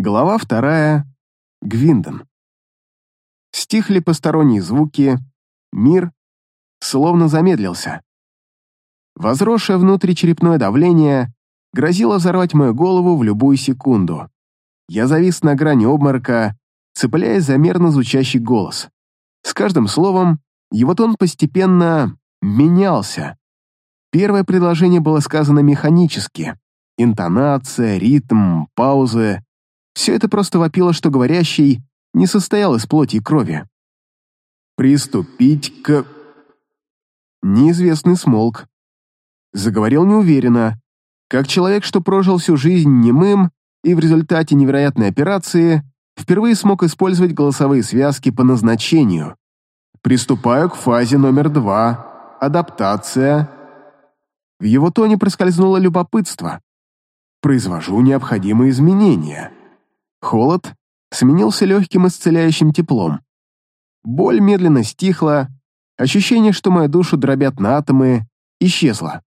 Глава вторая. Гвиндон. Стихли посторонние звуки, мир словно замедлился. Возросшее внутричерепное давление грозило взорвать мою голову в любую секунду. Я завис на грани обморока, цепляясь за мерно звучащий голос. С каждым словом его тон постепенно менялся. Первое предложение было сказано механически. Интонация, ритм, паузы — все это просто вопило, что говорящий не состоял из плоти и крови. «Приступить к...» Неизвестный смолк. Заговорил неуверенно, как человек, что прожил всю жизнь немым и в результате невероятной операции впервые смог использовать голосовые связки по назначению. «Приступаю к фазе номер два. Адаптация». В его тоне проскользнуло любопытство. «Произвожу необходимые изменения». Холод сменился легким исцеляющим теплом. Боль медленно стихла, ощущение, что мою душу дробят на атомы, исчезло.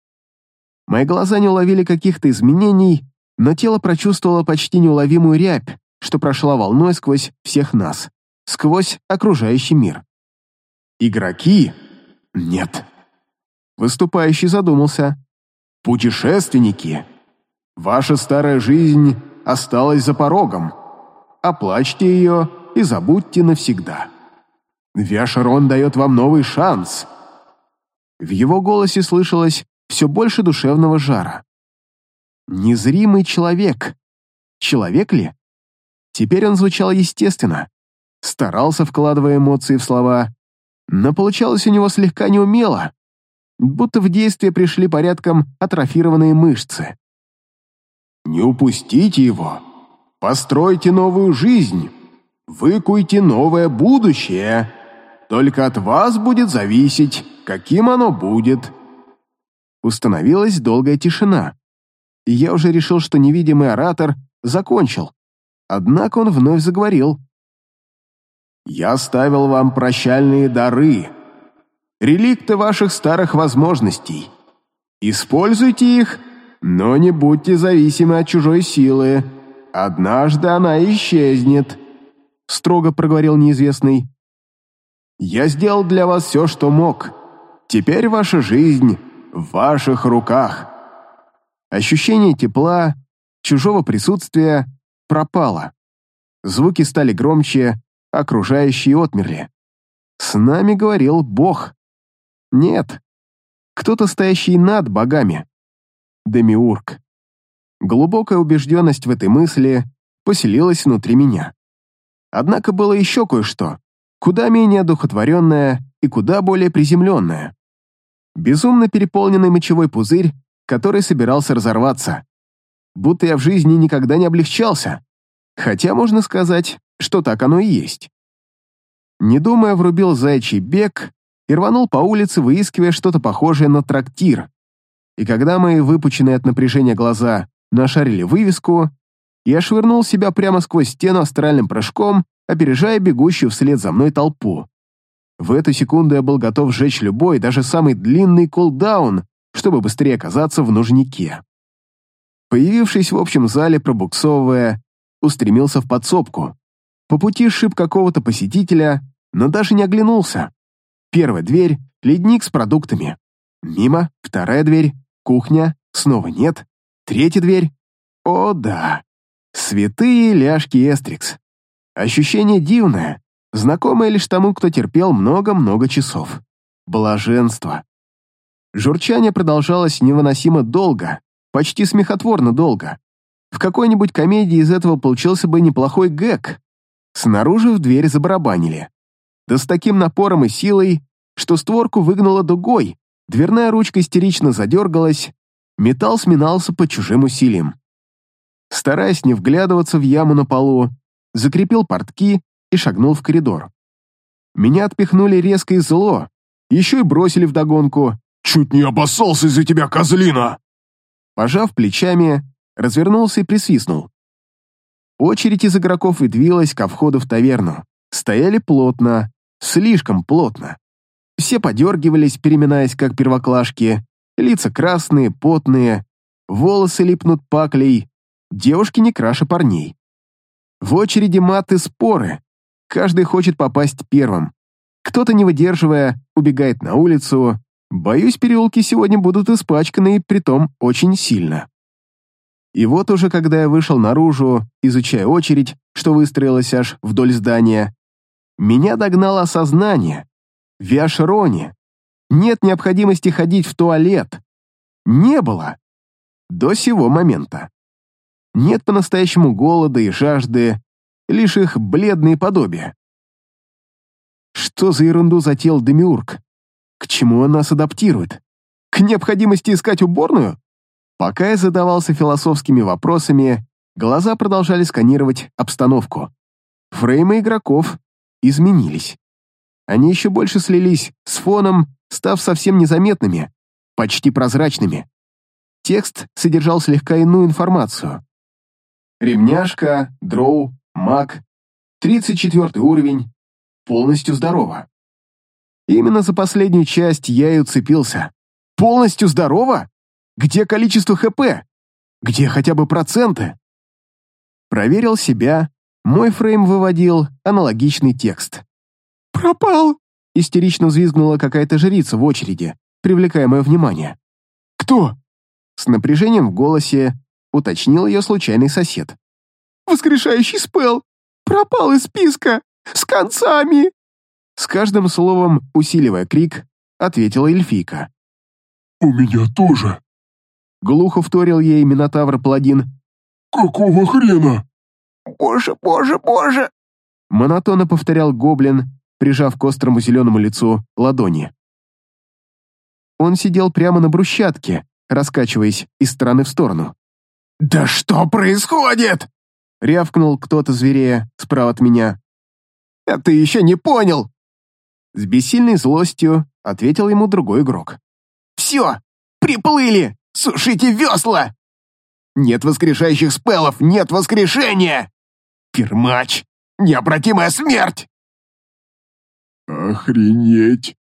Мои глаза не уловили каких-то изменений, но тело прочувствовало почти неуловимую рябь, что прошла волной сквозь всех нас, сквозь окружающий мир. Игроки? Нет. Выступающий задумался. Путешественники? Ваша старая жизнь осталась за порогом. Оплачьте ее и забудьте навсегда. Виашарон дает вам новый шанс. В его голосе слышалось все больше душевного жара. Незримый человек. Человек ли? Теперь он звучал естественно. Старался, вкладывая эмоции в слова, но получалось у него слегка неумело, будто в действие пришли порядком атрофированные мышцы. «Не упустите его! Постройте новую жизнь! Выкуйте новое будущее! Только от вас будет зависеть, каким оно будет!» Установилась долгая тишина и я уже решил, что невидимый оратор закончил. Однако он вновь заговорил. «Я ставил вам прощальные дары, реликты ваших старых возможностей. Используйте их, но не будьте зависимы от чужой силы. Однажды она исчезнет», — строго проговорил неизвестный. «Я сделал для вас все, что мог. Теперь ваша жизнь в ваших руках». Ощущение тепла, чужого присутствия пропало. Звуки стали громче, окружающие отмерли. С нами говорил Бог. Нет, кто-то стоящий над богами. Демиург. Глубокая убежденность в этой мысли поселилась внутри меня. Однако было еще кое-что, куда менее одухотворенное и куда более приземленное. Безумно переполненный мочевой пузырь который собирался разорваться. Будто я в жизни никогда не облегчался. Хотя можно сказать, что так оно и есть. Не думая, врубил заячий бег и рванул по улице, выискивая что-то похожее на трактир. И когда мои выпученные от напряжения глаза нашарили вывеску, я швырнул себя прямо сквозь стену астральным прыжком, опережая бегущую вслед за мной толпу. В эту секунду я был готов сжечь любой, даже самый длинный кулдаун, чтобы быстрее оказаться в нужнике. Появившись в общем зале, пробуксовывая, устремился в подсобку. По пути шип какого-то посетителя, но даже не оглянулся. Первая дверь — ледник с продуктами. Мимо, вторая дверь, кухня, снова нет. Третья дверь — о да, святые ляжки Эстрикс. Ощущение дивное, знакомое лишь тому, кто терпел много-много часов. Блаженство. Журчание продолжалось невыносимо долго, почти смехотворно долго. В какой-нибудь комедии из этого получился бы неплохой гэг. Снаружи в дверь забарабанили. Да с таким напором и силой, что створку выгнуло дугой, дверная ручка истерично задергалась, металл сминался под чужим усилием. Стараясь не вглядываться в яму на полу, закрепил портки и шагнул в коридор. Меня отпихнули резко и зло, еще и бросили вдогонку, Чуть не обоссался из-за тебя, козлина!» Пожав плечами, развернулся и присвистнул. Очередь из игроков выдвигалась ко входу в таверну. Стояли плотно, слишком плотно. Все подергивались, переминаясь, как первоклашки, лица красные, потные, волосы липнут паклей, девушки не краше парней. В очереди маты споры. Каждый хочет попасть первым. Кто-то, не выдерживая, убегает на улицу. Боюсь, переулки сегодня будут испачканы, притом очень сильно. И вот уже когда я вышел наружу, изучая очередь, что выстроилась аж вдоль здания, меня догнало осознание. В Виашероне нет необходимости ходить в туалет. Не было. До сего момента. Нет по-настоящему голода и жажды, лишь их бледные подобия. Что за ерунду затеял Демиург? К чему он нас адаптирует? К необходимости искать уборную? Пока я задавался философскими вопросами, глаза продолжали сканировать обстановку. Фреймы игроков изменились. Они еще больше слились с фоном, став совсем незаметными, почти прозрачными. Текст содержал слегка иную информацию. Ремняшка, дроу, маг, 34 уровень, полностью здорова. Именно за последнюю часть я и уцепился. Полностью здорова? Где количество ХП? Где хотя бы проценты? Проверил себя, мой фрейм выводил аналогичный текст. «Пропал!» — истерично взвизгнула какая-то жрица в очереди, привлекая мое внимание. «Кто?» С напряжением в голосе уточнил ее случайный сосед. «Воскрешающий спел! Пропал из списка! С концами!» С каждым словом, усиливая крик, ответила эльфийка. «У меня тоже!» Глухо вторил ей Минотавр-паладин. «Какого хрена?» «Боже, боже, боже!» Монотонно повторял гоблин, прижав к острому зеленому лицу ладони. Он сидел прямо на брусчатке, раскачиваясь из стороны в сторону. «Да что происходит?» — рявкнул кто-то зверея справа от меня. «А ты еще не понял!» С бессильной злостью ответил ему другой игрок. «Все! Приплыли! Сушите весла! Нет воскрешающих спелов, нет воскрешения! Пермач! Необратимая смерть!» «Охренеть!»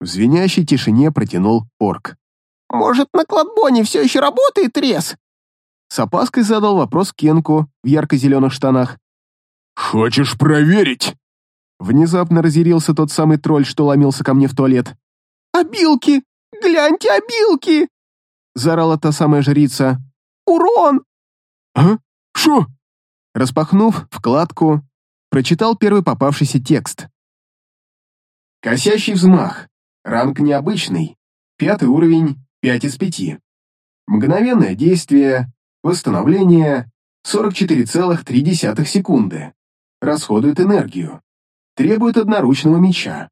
В звенящей тишине протянул орк. «Может, на кладбоне все еще работает рез?» С опаской задал вопрос Кенку в ярко-зеленых штанах. «Хочешь проверить?» Внезапно разъярился тот самый тролль, что ломился ко мне в туалет. «Обилки! Гляньте, обилки!» Заорала та самая жрица. «Урон!» «А? Шо?» Распахнув вкладку, прочитал первый попавшийся текст. Косящий взмах. Ранг необычный. Пятый уровень, 5 из 5. Мгновенное действие, восстановление 44,3 секунды. Расходует энергию. Требует одноручного меча.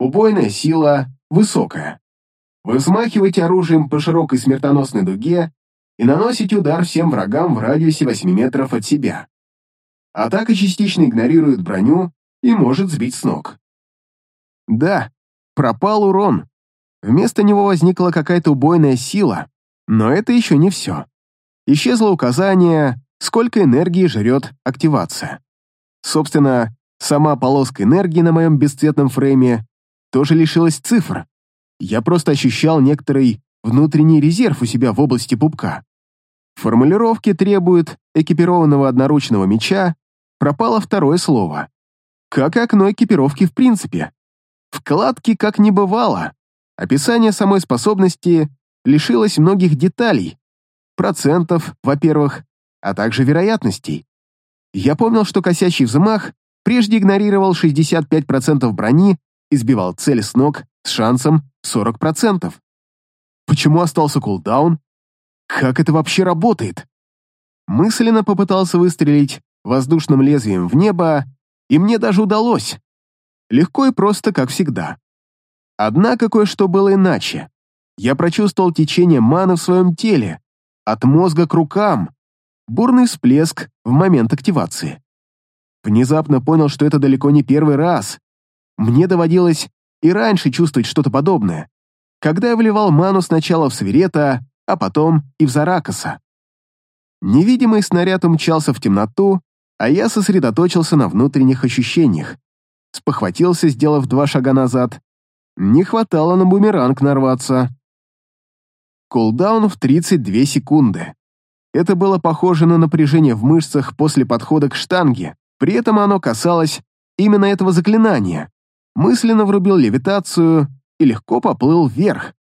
Убойная сила высокая. Вы взмахиваете оружием по широкой смертоносной дуге и наносите удар всем врагам в радиусе 8 метров от себя. Атака частично игнорирует броню и может сбить с ног. Да, пропал урон. Вместо него возникла какая-то убойная сила, но это еще не все. Исчезло указание, сколько энергии жрет активация. Собственно, сама полоска энергии на моем бесцветном фрейме тоже лишилась цифр. Я просто ощущал некоторый внутренний резерв у себя в области пупка. Формулировки требуют экипированного одноручного меча, пропало второе слово. Как окно экипировки в принципе. Вкладки как не бывало. Описание самой способности лишилось многих деталей. Процентов, во-первых, а также вероятностей. Я помнил, что косящий взмах прежде игнорировал 65% брони и сбивал цель с ног с шансом 40%. Почему остался кулдаун? Как это вообще работает? Мысленно попытался выстрелить воздушным лезвием в небо, и мне даже удалось. Легко и просто, как всегда. Однако кое-что было иначе. Я прочувствовал течение маны в своем теле, от мозга к рукам, бурный всплеск в момент активации. Внезапно понял, что это далеко не первый раз. Мне доводилось и раньше чувствовать что-то подобное, когда я вливал ману сначала в Сверета, а потом и в Заракаса. Невидимый снаряд умчался в темноту, а я сосредоточился на внутренних ощущениях. Спохватился, сделав два шага назад. Не хватало на бумеранг нарваться. Кулдаун в 32 секунды. Это было похоже на напряжение в мышцах после подхода к штанге, при этом оно касалось именно этого заклинания. Мысленно врубил левитацию и легко поплыл вверх.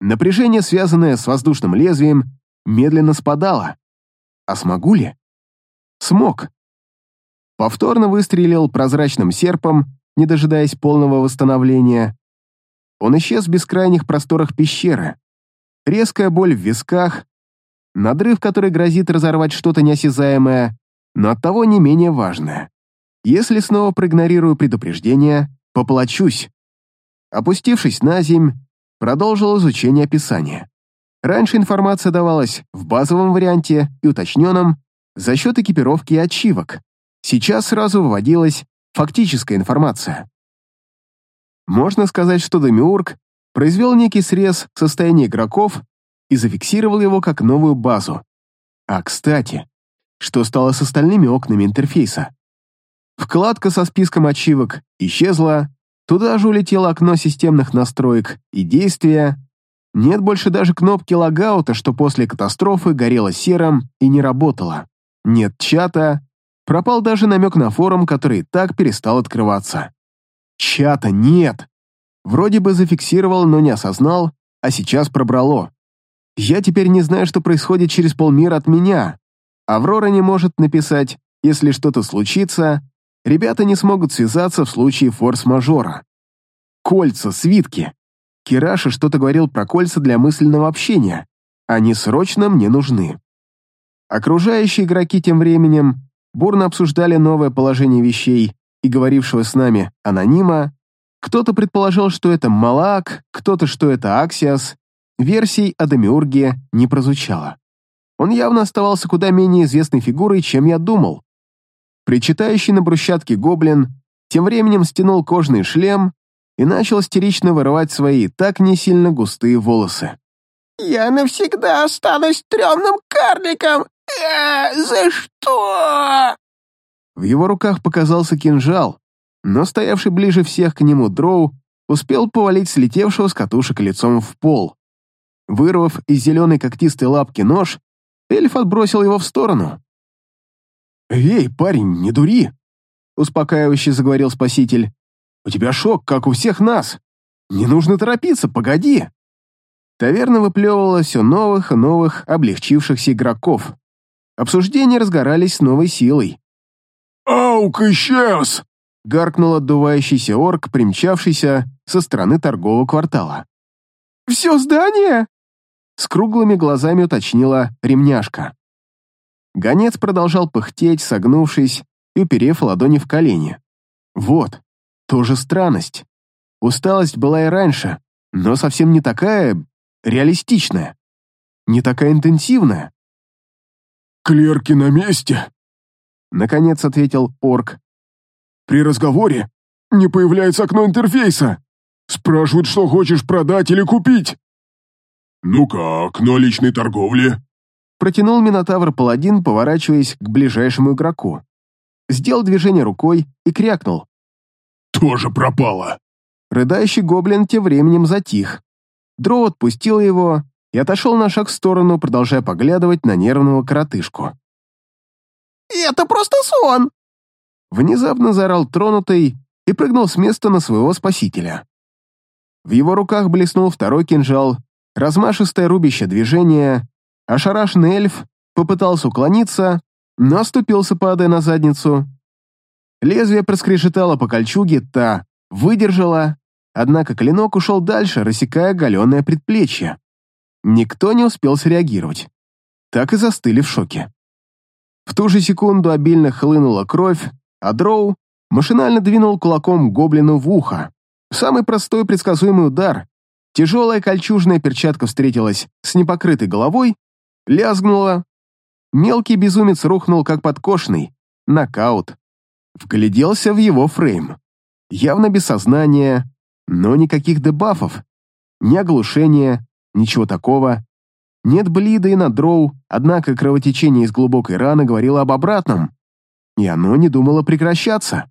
Напряжение, связанное с воздушным лезвием, медленно спадало. А смогу ли? Смог. Повторно выстрелил прозрачным серпом, не дожидаясь полного восстановления. Он исчез в бескрайних просторах пещеры. Резкая боль в висках, надрыв, который грозит разорвать что-то неосязаемое, но оттого не менее важное. Если снова проигнорирую предупреждение, поплачусь. Опустившись на земь, продолжил изучение описания. Раньше информация давалась в базовом варианте и уточненном за счет экипировки и ачивок. Сейчас сразу выводилась фактическая информация. Можно сказать, что Демиург произвел некий срез состояния игроков и зафиксировал его как новую базу. А, кстати, что стало с остальными окнами интерфейса? Вкладка со списком ачивок исчезла, туда же улетело окно системных настроек и действия. Нет больше даже кнопки логаута, что после катастрофы горело серым и не работало. Нет чата, пропал даже намек на форум, который так перестал открываться. Чата нет. Вроде бы зафиксировал, но не осознал, а сейчас пробрало. Я теперь не знаю, что происходит через полмира от меня. Аврора не может написать, если что-то случится, ребята не смогут связаться в случае форс-мажора. Кольца, свитки. Кираша что-то говорил про кольца для мысленного общения. Они срочно мне нужны. Окружающие игроки тем временем бурно обсуждали новое положение вещей и говорившего с нами анонима. Кто-то предположил, что это Малак, кто-то, что это Аксиас. Версий о Демиурге не прозвучало. Он явно оставался куда менее известной фигурой, чем я думал. Причитающий на брусчатке гоблин тем временем стянул кожный шлем и начал истерично вырывать свои так не сильно густые волосы. «Я навсегда останусь стрёмным карликом! Э, за что?» В его руках показался кинжал, но стоявший ближе всех к нему дроу успел повалить слетевшего с катушек лицом в пол. Вырвав из зеленой когтистой лапки нож, эльф отбросил его в сторону. «Эй, парень, не дури!» — успокаивающе заговорил спаситель. «У тебя шок, как у всех нас. Не нужно торопиться, погоди!» Таверна выплевывала все новых и новых облегчившихся игроков. Обсуждения разгорались с новой силой. «Аук исчез!» — гаркнул отдувающийся орк, примчавшийся со стороны торгового квартала. «Все здание?» С круглыми глазами уточнила ремняшка. Гонец продолжал пыхтеть, согнувшись и уперев ладони в колени. Вот, тоже странность. Усталость была и раньше, но совсем не такая реалистичная, не такая интенсивная. «Клерки на месте?» Наконец ответил орк. «При разговоре не появляется окно интерфейса. Спрашивают, что хочешь продать или купить». «Ну как, окно личной торговли?» Протянул Минотавр-паладин, поворачиваясь к ближайшему игроку. Сделал движение рукой и крякнул. «Тоже пропало!» Рыдающий гоблин тем временем затих. Дроу отпустил его и отошел на шаг в сторону, продолжая поглядывать на нервного коротышку. «Это просто сон!» Внезапно заорал тронутый и прыгнул с места на своего спасителя. В его руках блеснул второй кинжал, размашистое рубище движение, ошарашенный эльф попытался уклониться, но оступился, падая на задницу. Лезвие проскрешетало по кольчуге, та выдержала, однако клинок ушел дальше, рассекая оголенное предплечье. Никто не успел среагировать. Так и застыли в шоке. В ту же секунду обильно хлынула кровь, а Дроу машинально двинул кулаком гоблину в ухо. Самый простой предсказуемый удар. Тяжелая кольчужная перчатка встретилась с непокрытой головой, лязгнула. Мелкий безумец рухнул, как подкошенный. Нокаут. Вгляделся в его фрейм. Явно без сознания, но никаких дебафов. Ни оглушения, ничего такого. Нет блида и на дроу, однако кровотечение из глубокой раны говорило об обратном. И оно не думало прекращаться.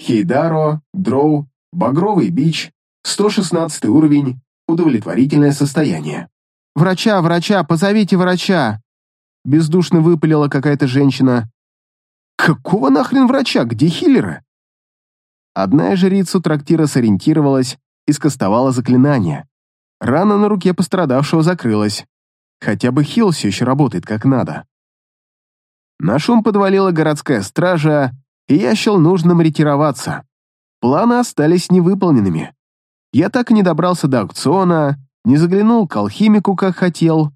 Хейдаро, дроу, багровый бич, 116 уровень, удовлетворительное состояние. «Врача, врача, позовите врача!» бездушно выпалила какая-то женщина. Какого нахрен врача? Где хиллеры? Одна из жриц у трактира сориентировалась и скостовала заклинание. Рана на руке пострадавшего закрылась. Хотя бы хил все еще работает как надо. На шум подвалила городская стража, и я счел нужным ретироваться. Планы остались невыполненными. Я так и не добрался до аукциона, не заглянул к алхимику, как хотел.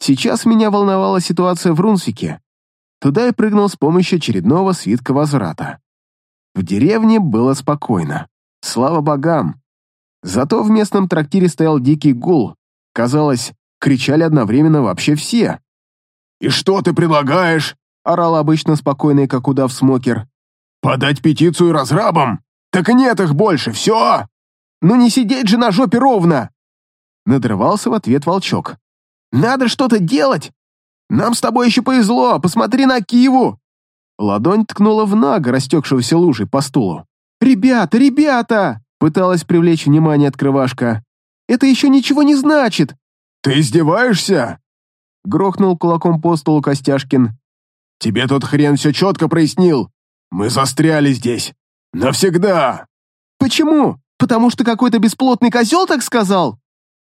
Сейчас меня волновала ситуация в Рунсике. Туда я прыгнул с помощью очередного свитка возврата. В деревне было спокойно. Слава богам. Зато в местном трактире стоял дикий гул. Казалось, кричали одновременно вообще все. «И что ты предлагаешь?» — орал обычно спокойный, как удав смокер. «Подать петицию разрабам? Так и нет их больше, все!» «Ну не сидеть же на жопе ровно!» Надрывался в ответ волчок. «Надо что-то делать! Нам с тобой еще повезло, посмотри на Киву!» Ладонь ткнула в Нага, растекшегося лужей по стулу. «Ребята, ребята!» Пыталась привлечь внимание открывашка. «Это еще ничего не значит!» «Ты издеваешься?» Грохнул кулаком по столу Костяшкин. «Тебе тот хрен все четко прояснил. Мы застряли здесь. Навсегда!» «Почему? Потому что какой-то бесплотный козел так сказал?»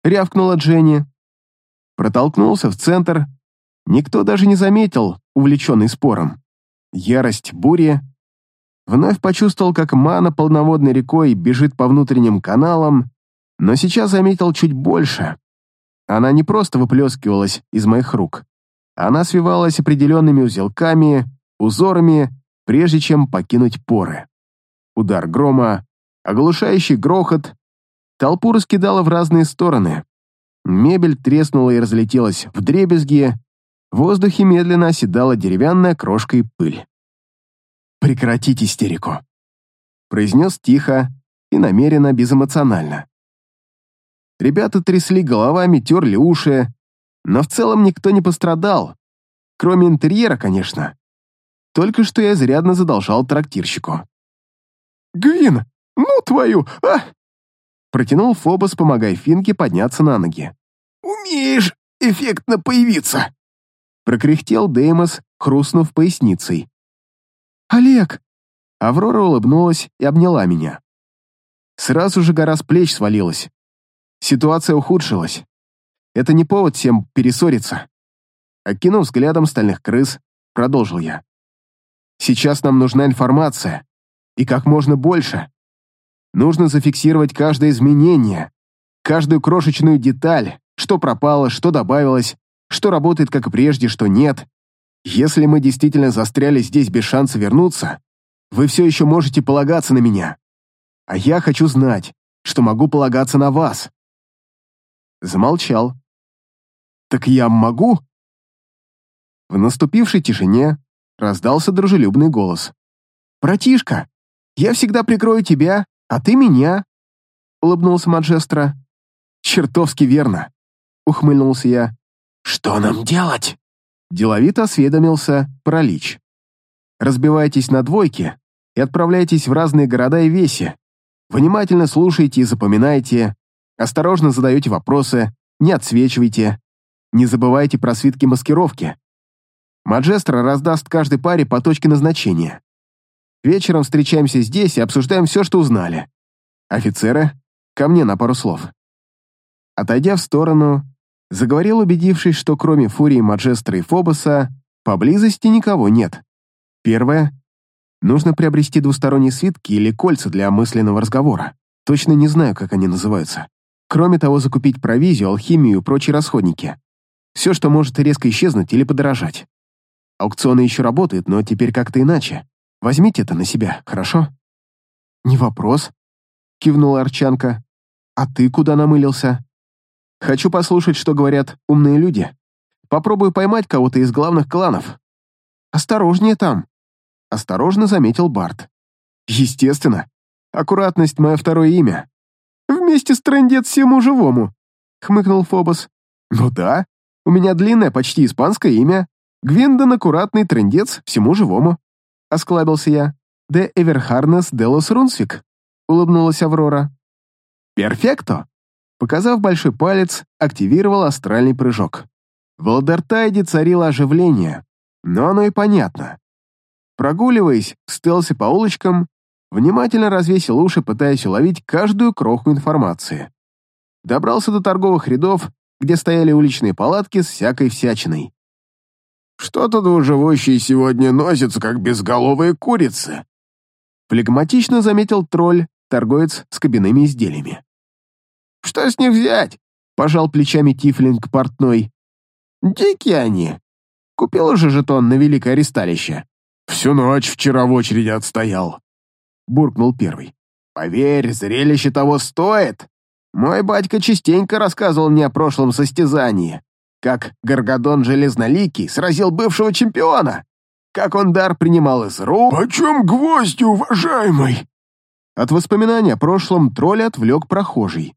Рявкнула Дженни. Протолкнулся в центр. Никто даже не заметил, увлеченный спором. Ярость бури. Вновь почувствовал, как мана полноводной рекой бежит по внутренним каналам, но сейчас заметил чуть больше. Она не просто выплескивалась из моих рук. Она свивалась определенными узелками, узорами, прежде чем покинуть поры. Удар грома, оглушающий грохот, толпу раскидало в разные стороны. Мебель треснула и разлетелась в дребезги, в воздухе медленно оседала деревянная крошка и пыль. «Прекратить истерику», — произнес тихо и намеренно безэмоционально. Ребята трясли головами, терли уши, но в целом никто не пострадал, кроме интерьера, конечно. Только что я изрядно задолжал трактирщику. «Гвин, ну твою, а!» Протянул Фобос, помогая Финке подняться на ноги. «Умеешь эффектно появиться!» Прокряхтел Деймос, хрустнув поясницей. «Олег!» Аврора улыбнулась и обняла меня. Сразу же гора с плеч свалилась. Ситуация ухудшилась. Это не повод всем перессориться. Окинув взглядом стальных крыс, продолжил я. Сейчас нам нужна информация. И как можно больше. Нужно зафиксировать каждое изменение, каждую крошечную деталь, что пропало, что добавилось, что работает как прежде, что нет. Если мы действительно застряли здесь без шанса вернуться, вы все еще можете полагаться на меня. А я хочу знать, что могу полагаться на вас. Замолчал. Так я могу? В наступившей тишине раздался дружелюбный голос. «Братишка, я всегда прикрою тебя, а ты меня», — улыбнулся Маджестро. «Чертовски верно», — ухмыльнулся я. «Что нам делать?» — деловито осведомился Паралич. «Разбивайтесь на двойки и отправляйтесь в разные города и веси. Внимательно слушайте и запоминайте, осторожно задаете вопросы, не отсвечивайте, не забывайте про свитки маскировки. Маджестро раздаст каждой паре по точке назначения. Вечером встречаемся здесь и обсуждаем все, что узнали. Офицеры, ко мне на пару слов. Отойдя в сторону, заговорил, убедившись, что кроме Фурии, Маджестра и Фобоса, поблизости никого нет. Первое. Нужно приобрести двусторонние свитки или кольца для мысленного разговора. Точно не знаю, как они называются. Кроме того, закупить провизию, алхимию и прочие расходники. Все, что может резко исчезнуть или подорожать. Аукционы еще работают, но теперь как-то иначе. Возьмите это на себя, хорошо?» «Не вопрос», — кивнула Арчанка. «А ты куда намылился?» «Хочу послушать, что говорят умные люди. Попробую поймать кого-то из главных кланов». «Осторожнее там», — осторожно заметил Барт. «Естественно. Аккуратность — мое второе имя». «Вместе с трендец всему живому», — хмыкнул Фобос. «Ну да, у меня длинное, почти испанское имя. Гвиндон аккуратный трендец всему живому. Осклабился я. «Де Эверхарнес Делос Рунсвик», — улыбнулась Аврора. «Перфекто!» Показав большой палец, активировал астральный прыжок. В Алдертайде царило оживление, но оно и понятно. Прогуливаясь в стелсе по улочкам, внимательно развесил уши, пытаясь уловить каждую кроху информации. Добрался до торговых рядов, где стояли уличные палатки с всякой всячиной. «Что-то двуживущие сегодня носятся, как безголовые курицы», флегматично заметил тролль, торговец с кабинными изделиями. «Что с них взять?» — пожал плечами Тифлинг портной. «Дикие они. Купил уже жетон на великое аресталище». «Всю ночь вчера в очереди отстоял», — буркнул первый. «Поверь, зрелище того стоит. Мой батька частенько рассказывал мне о прошлом состязании, как Гаргадон Железноликий сразил бывшего чемпиона, как он дар принимал из рук...» «Почем гвозди, уважаемый?» От воспоминания о прошлом тролль отвлек прохожий.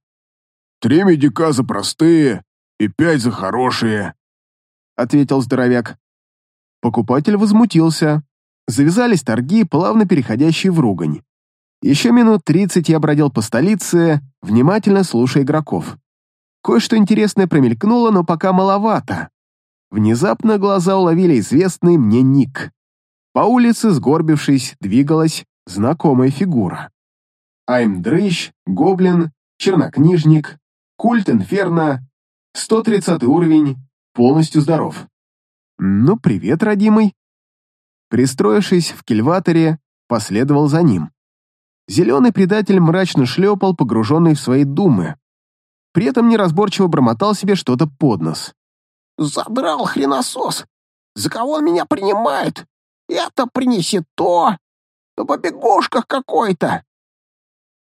«Три медика за простые и пять за хорошие», — ответил здоровяк. Покупатель возмутился. Завязались торги, плавно переходящие в ругань. Еще минут тридцать я бродил по столице, внимательно слушая игроков. Кое-что интересное промелькнуло, но пока маловато. Внезапно глаза уловили известный мне ник. По улице, сгорбившись, двигалась знакомая фигура. Аймдрыщ, Гоблин, Чернокнижник, Культ Инферно, 130 уровень, полностью здоров. Ну, привет, родимый. Пристроившись в кильваторе, последовал за ним. Зеленый предатель мрачно шлепал, погруженный в свои думы. При этом неразборчиво бормотал себе что-то под нос. «Задрал хреносос! За кого он меня принимает? Это принесет то! На побегушках какой-то!»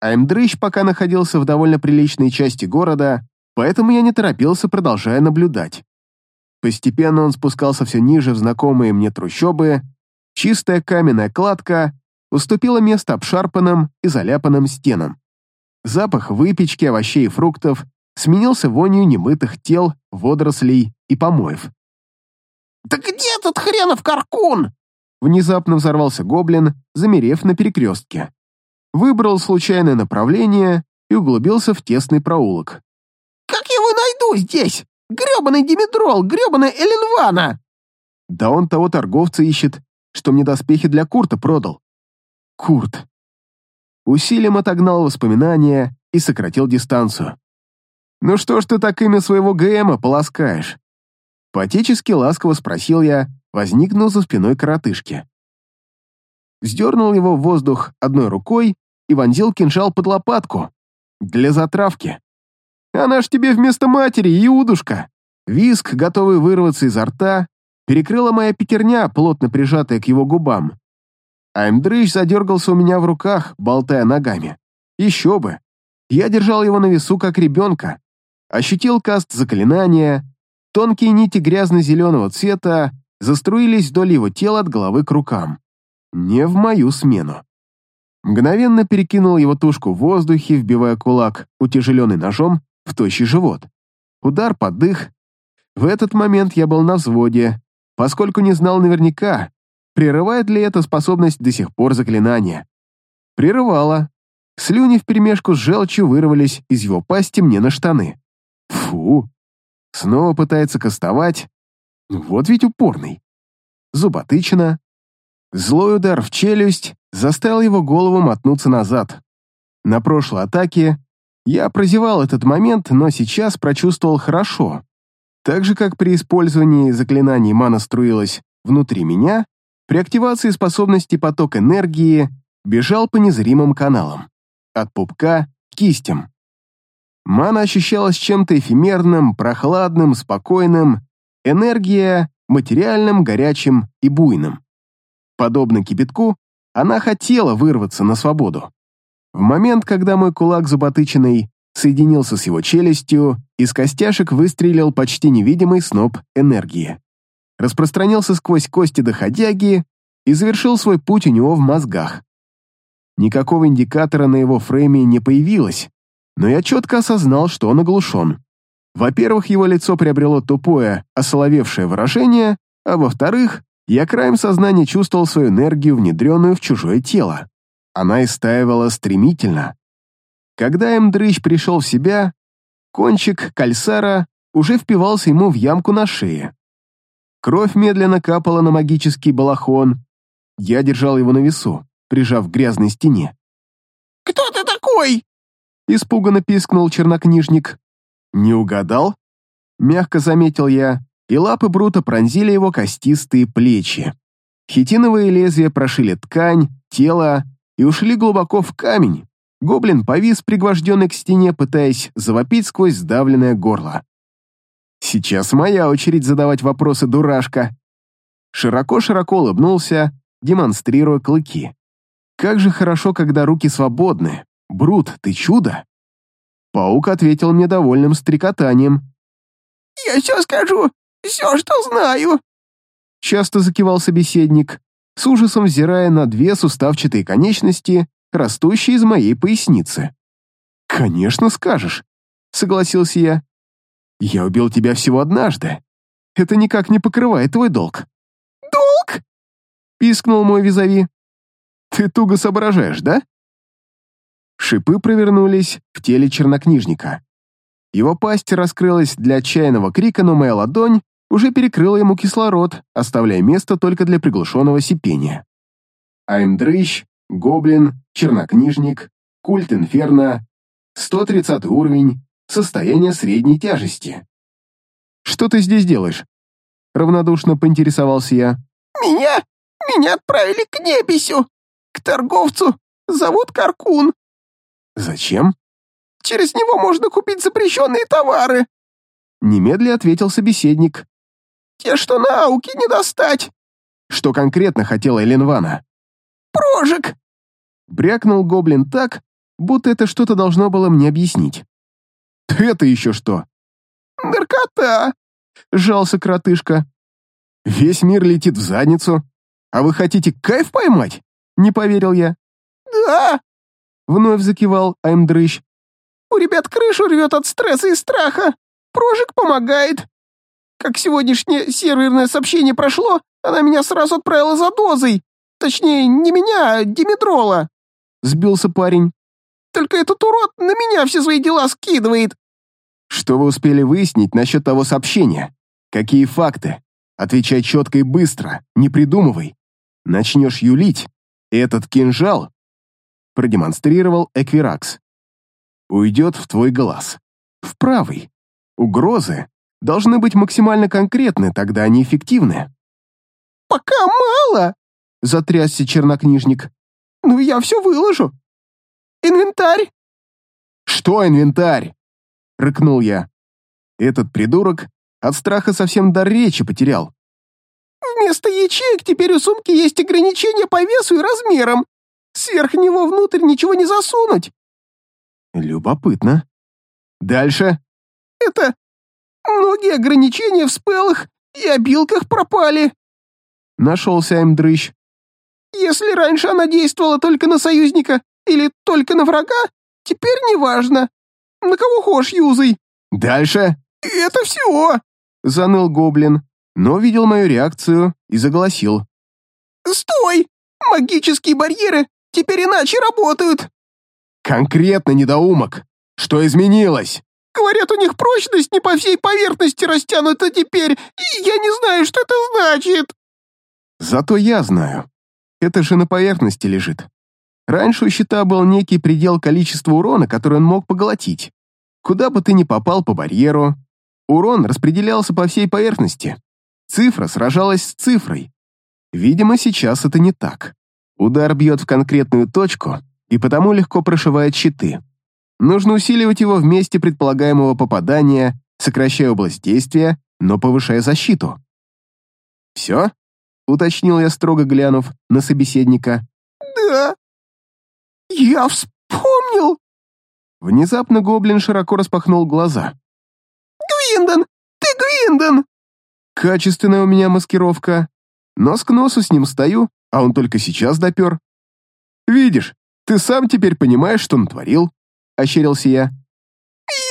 Аймдрыщ пока находился в довольно приличной части города, поэтому я не торопился, продолжая наблюдать. Постепенно он спускался все ниже в знакомые мне трущобы, чистая каменная кладка уступила место обшарпанным и заляпанным стенам. Запах выпечки, овощей и фруктов сменился вонью немытых тел, водорослей и помоев. «Да где тут хренов каркун?» Внезапно взорвался гоблин, замерев на перекрестке выбрал случайное направление и углубился в тесный проулок. «Как я его найду здесь? Грёбаный Димитрол, грёбаный Эленвана!» «Да он того торговца ищет, что мне доспехи для Курта продал». «Курт». Усилием отогнал воспоминания и сократил дистанцию. «Ну что ж ты так имя своего ГМа полоскаешь?» Поотечески ласково спросил я, возникнув за спиной коротышки. Вздернул его в воздух одной рукой и вонзил кинжал под лопатку. Для затравки. Она ж тебе вместо матери, Иудушка. Виск, готовый вырваться изо рта, перекрыла моя пятерня, плотно прижатая к его губам. Аймдрыщ задергался у меня в руках, болтая ногами. Еще бы. Я держал его на весу, как ребенка. Ощутил каст заклинания. Тонкие нити грязно-зеленого цвета заструились вдоль его тела от головы к рукам. Не в мою смену. Мгновенно перекинул его тушку в воздухе, вбивая кулак, утяжеленный ножом, в тощий живот. Удар под дых. В этот момент я был на взводе, поскольку не знал наверняка, прерывает ли эта способность до сих пор заклинание. Прерывала. Слюни вперемешку с желчью вырвались из его пасти мне на штаны. Фу. Снова пытается кастовать. Вот ведь упорный. Зуботычина. Злой удар в челюсть заставил его голову мотнуться назад. На прошлой атаке я прозевал этот момент, но сейчас прочувствовал хорошо. Так же, как при использовании заклинаний мана струилась внутри меня, при активации способности поток энергии бежал по незримым каналам. От пупка к кистям. Мана ощущалась чем-то эфемерным, прохладным, спокойным, энергия — материальным, горячим и буйным. Подобно кипятку, она хотела вырваться на свободу. В момент, когда мой кулак зуботыченный соединился с его челюстью, из костяшек выстрелил почти невидимый сноп энергии. Распространился сквозь кости доходяги и завершил свой путь у него в мозгах. Никакого индикатора на его фрейме не появилось, но я четко осознал, что он оглушен. Во-первых, его лицо приобрело тупое, осоловевшее выражение, а во-вторых, я краем сознания чувствовал свою энергию, внедренную в чужое тело. Она истаивала стремительно. Когда Мдрыч пришел в себя, кончик кальсара уже впивался ему в ямку на шее. Кровь медленно капала на магический балахон. Я держал его на весу, прижав к грязной стене. «Кто ты такой?» Испуганно пискнул чернокнижник. «Не угадал?» Мягко заметил я, и лапы Брута пронзили его костистые плечи. Хитиновые лезвия прошили ткань, тело и ушли глубоко в камень. Гоблин повис, пригвожденный к стене, пытаясь завопить сквозь сдавленное горло. «Сейчас моя очередь задавать вопросы, дурашка!» Широко-широко улыбнулся, демонстрируя клыки. «Как же хорошо, когда руки свободны! Брут, ты чудо!» Паук ответил мне довольным стрекотанием. «Я все скажу, все, что знаю!» Часто закивал собеседник, с ужасом взирая на две суставчатые конечности, растущие из моей поясницы. «Конечно скажешь», — согласился я. «Я убил тебя всего однажды. Это никак не покрывает твой долг». «Долг?» — пискнул мой визави. «Ты туго соображаешь, да?» Шипы провернулись в теле чернокнижника. Его пасть раскрылась для отчаянного крика, но моя ладонь уже перекрыла ему кислород, оставляя место только для приглушенного сипения. Аймдрыщ, Гоблин, Чернокнижник, Культ Инферно, 130 уровень, состояние средней тяжести. «Что ты здесь делаешь?» Равнодушно поинтересовался я. «Меня? Меня отправили к небесю, к торговцу, зовут Каркун. «Зачем?» Через него можно купить запрещенные товары!» Немедля ответил собеседник. «Те, что на ауке не достать!» Что конкретно хотела Эленвана? «Прожиг!» Брякнул гоблин так, будто это что-то должно было мне объяснить. «Это еще что?» «Наркота!» — сжался кротышка. «Весь мир летит в задницу, а вы хотите кайф поймать?» — не поверил я. «Да!» — вновь закивал Аймдрыщ. У ребят крышу рвет от стресса и страха. Прожиг помогает. Как сегодняшнее серверное сообщение прошло, она меня сразу отправила за дозой. Точнее, не меня, а Димитрола. Сбился парень. Только этот урод на меня все свои дела скидывает. Что вы успели выяснить насчет того сообщения? Какие факты? Отвечай четко и быстро, не придумывай. Начнешь юлить, этот кинжал продемонстрировал Эквиракс уйдет в твой глаз. В правый. Угрозы должны быть максимально конкретны, тогда они эффективны. «Пока мало!» — затрясся чернокнижник. «Ну, я все выложу. Инвентарь!» «Что инвентарь?» — рыкнул я. Этот придурок от страха совсем дар речи потерял. «Вместо ячеек теперь у сумки есть ограничения по весу и размерам. Сверх него внутрь ничего не засунуть. Любопытно. Дальше? Это... Многие ограничения в спелах и обилках пропали. Нашелся им дрыщ. Если раньше она действовала только на союзника или только на врага, теперь неважно. На кого хошь юзай. Дальше? Это все. Заныл гоблин, но видел мою реакцию и заголосил. Стой! Магические барьеры теперь иначе работают. Конкретно, недоумок. Что изменилось? Говорят, у них прочность не по всей поверхности растянута теперь, и я не знаю, что это значит. Зато я знаю. Это же на поверхности лежит. Раньше у щита был некий предел количества урона, который он мог поглотить. Куда бы ты ни попал по барьеру, урон распределялся по всей поверхности. Цифра сражалась с цифрой. Видимо, сейчас это не так. Удар бьет в конкретную точку, и потому легко прошивает щиты. Нужно усиливать его в месте предполагаемого попадания, сокращая область действия, но повышая защиту. «Все?» — уточнил я, строго глянув на собеседника. «Да, я вспомнил!» Внезапно гоблин широко распахнул глаза. «Гвиндон! Ты Гвиндон!» Качественная у меня маскировка. Нос к носу с ним стою, а он только сейчас допер. «Видишь, ты сам теперь понимаешь, что натворил?» — ощерился я.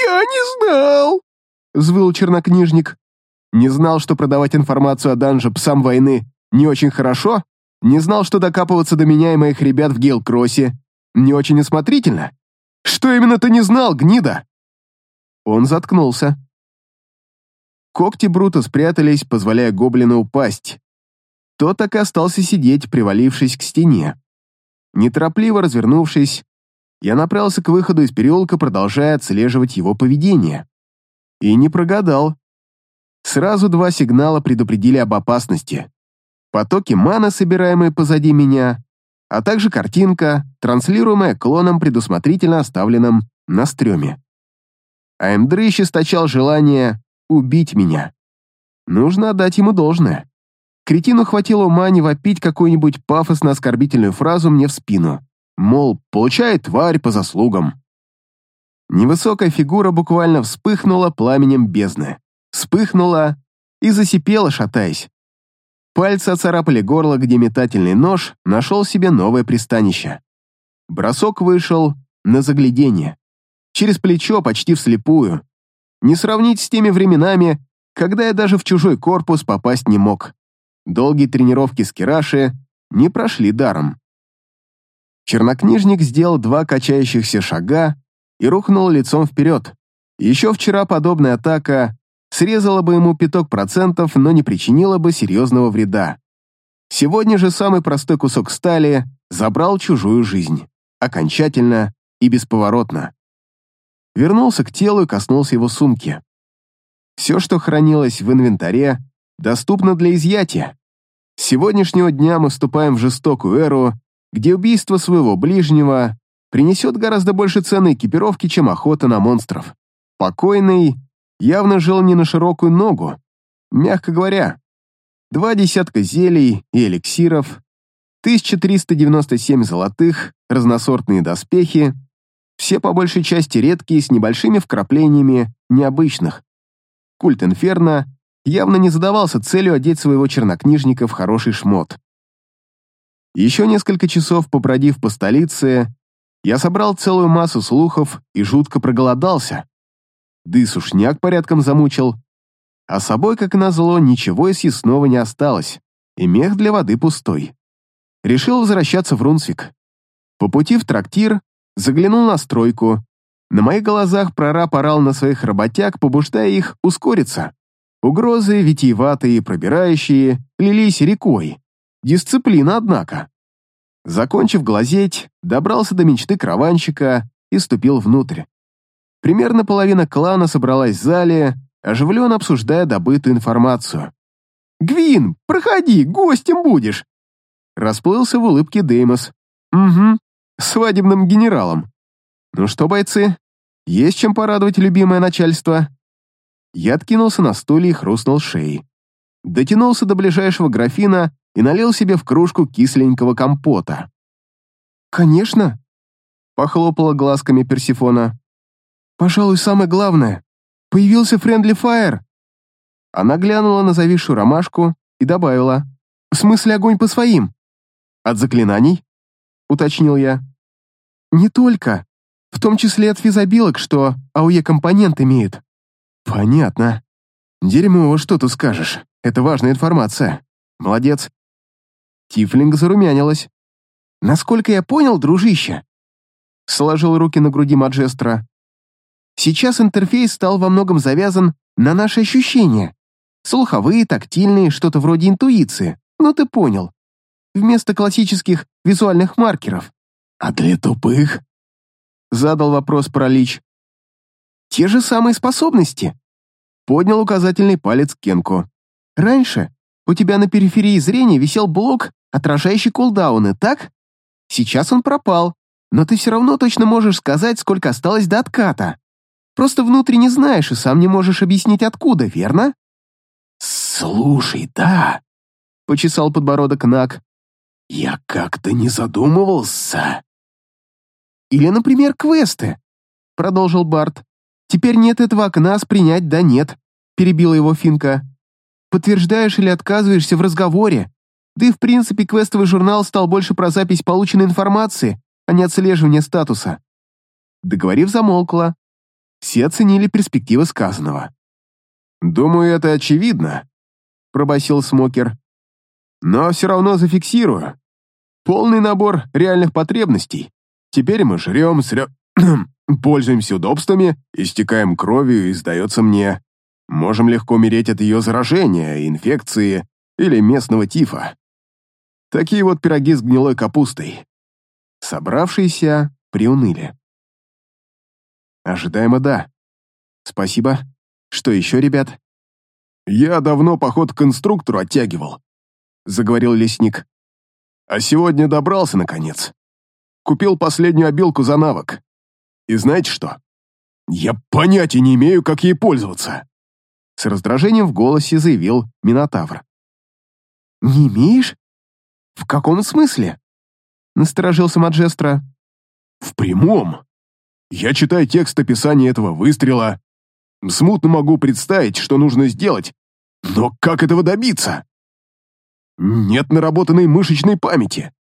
«Я не знал!» — взвыл чернокнижник. «Не знал, что продавать информацию о данже псам войны не очень хорошо? Не знал, что докапываться до меня и моих ребят в Гейлкроссе не очень осмотрительно? Что именно ты не знал, гнида?» Он заткнулся. Когти Брута спрятались, позволяя гоблину упасть. Тот так и остался сидеть, привалившись к стене. Неторопливо развернувшись, я направился к выходу из переулка, продолжая отслеживать его поведение. И не прогадал. Сразу два сигнала предупредили об опасности. Потоки маны, собираемые позади меня, а также картинка, транслируемая клоном, предусмотрительно оставленным на стреме. А Эмдрыщ источал желание убить меня. Нужно отдать ему должное. Кретину хватило ума не вопить какую-нибудь пафосно-оскорбительную фразу мне в спину. Мол, получает тварь по заслугам. Невысокая фигура буквально вспыхнула пламенем бездны. Вспыхнула и засипела, шатаясь. Пальцы оцарапали горло, где метательный нож нашел себе новое пристанище. Бросок вышел на заглядение. Через плечо, почти вслепую. Не сравнить с теми временами, когда я даже в чужой корпус попасть не мог. Долгие тренировки с Кираши не прошли даром. Чернокнижник сделал два качающихся шага и рухнул лицом вперед. Еще вчера подобная атака срезала бы ему пяток процентов, но не причинила бы серьезного вреда. Сегодня же самый простой кусок стали забрал чужую жизнь. Окончательно и бесповоротно. Вернулся к телу и коснулся его сумки. Все, что хранилось в инвентаре, доступно для изъятия. С сегодняшнего дня мы вступаем в жестокую эру, где убийство своего ближнего принесет гораздо больше ценной экипировки, чем охота на монстров. Покойный явно жил не на широкую ногу, мягко говоря. Два десятка зелий и эликсиров, 1397 золотых, разносортные доспехи, все по большей части редкие, с небольшими вкраплениями необычных. Культ Инферно явно не задавался целью одеть своего чернокнижника в хороший шмот. Еще несколько часов побродив по столице, я собрал целую массу слухов и жутко проголодался. Да и сушняк порядком замучил. А собой, как назло, ничего из съестного не осталось, и мех для воды пустой. Решил возвращаться в Рунсвик. По пути в трактир заглянул на стройку. На моих глазах прораб орал на своих работяг, побуждая их ускориться. Угрозы, витиеватые и пробирающие, лились рекой. Дисциплина, однако. Закончив глазеть, добрался до мечты караванщика и ступил внутрь. Примерно половина клана собралась в зале, оживленно обсуждая добытую информацию. «Гвин, проходи, гостем будешь!» Расплылся в улыбке Деймос. «Угу, свадебным генералом. Ну что, бойцы, есть чем порадовать любимое начальство?» Я откинулся на стуле и хрустнул шеей. Дотянулся до ближайшего графина и налил себе в кружку кисленького компота. «Конечно!» — похлопала глазками Персифона. «Пожалуй, самое главное. Появился Френдли Фаер!» Она глянула на зависшую ромашку и добавила. «В смысле огонь по своим?» «От заклинаний?» — уточнил я. «Не только. В том числе от физобилок, что АУЕ-компонент имеет. «Понятно. Дерьмо, что тут скажешь? Это важная информация. Молодец». Тифлинг зарумянилась. «Насколько я понял, дружище?» Сложил руки на груди Маджестра. «Сейчас интерфейс стал во многом завязан на наши ощущения. Слуховые, тактильные, что-то вроде интуиции. Ну ты понял. Вместо классических визуальных маркеров. А для тупых?» Задал вопрос Пролич. Те же самые способности. Поднял указательный палец Кенку. Раньше у тебя на периферии зрения висел блок, отражающий кулдауны, так? Сейчас он пропал, но ты все равно точно можешь сказать, сколько осталось до отката. Просто внутренне знаешь и сам не можешь объяснить откуда, верно? «Слушай, да», — почесал подбородок Нак, — «я как-то не задумывался». «Или, например, квесты», — продолжил Барт. «Теперь нет этого окна с принять да нет», — перебила его Финка. «Подтверждаешь или отказываешься в разговоре. Да и в принципе квестовый журнал стал больше про запись полученной информации, а не отслеживание статуса». Договорив, замолкла. Все оценили перспективы сказанного. «Думаю, это очевидно», — пробасил Смокер. «Но все равно зафиксирую. Полный набор реальных потребностей. Теперь мы жрем, срем... Пользуемся удобствами, истекаем кровью и, сдается мне, можем легко умереть от ее заражения, инфекции или местного тифа. Такие вот пироги с гнилой капустой. Собравшиеся приуныли. Ожидаемо да. Спасибо. Что еще, ребят? Я давно поход к инструктору оттягивал, заговорил лесник. А сегодня добрался, наконец. Купил последнюю обилку за навык. И знаете что? Я понятия не имею, как ей пользоваться. С раздражением в голосе заявил Минотавр. «Не имеешь? В каком смысле?» Насторожился Маджестро. «В прямом. Я читаю текст описания этого выстрела. Смутно могу представить, что нужно сделать. Но как этого добиться? Нет наработанной мышечной памяти.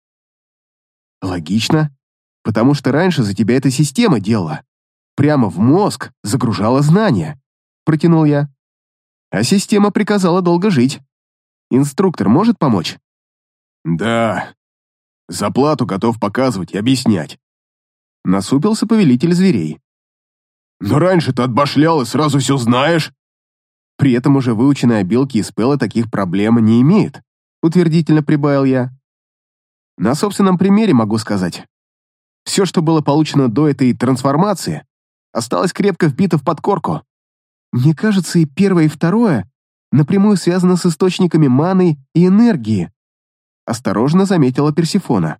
Логично, потому что раньше за тебя эта система делала. Прямо в мозг загружала знания, протянул я. А система приказала долго жить. Инструктор может помочь? Да. Заплату готов показывать и объяснять. Насупился повелитель зверей. Но раньше ты отбашлял и сразу все знаешь. При этом уже выученные обилки и спелы таких проблем не имеют, утвердительно прибавил я. На собственном примере могу сказать. Все, что было получено до этой трансформации, осталось крепко вбито в подкорку. Мне кажется, и первое, и второе напрямую связано с источниками маны и энергии, осторожно заметила Персифона.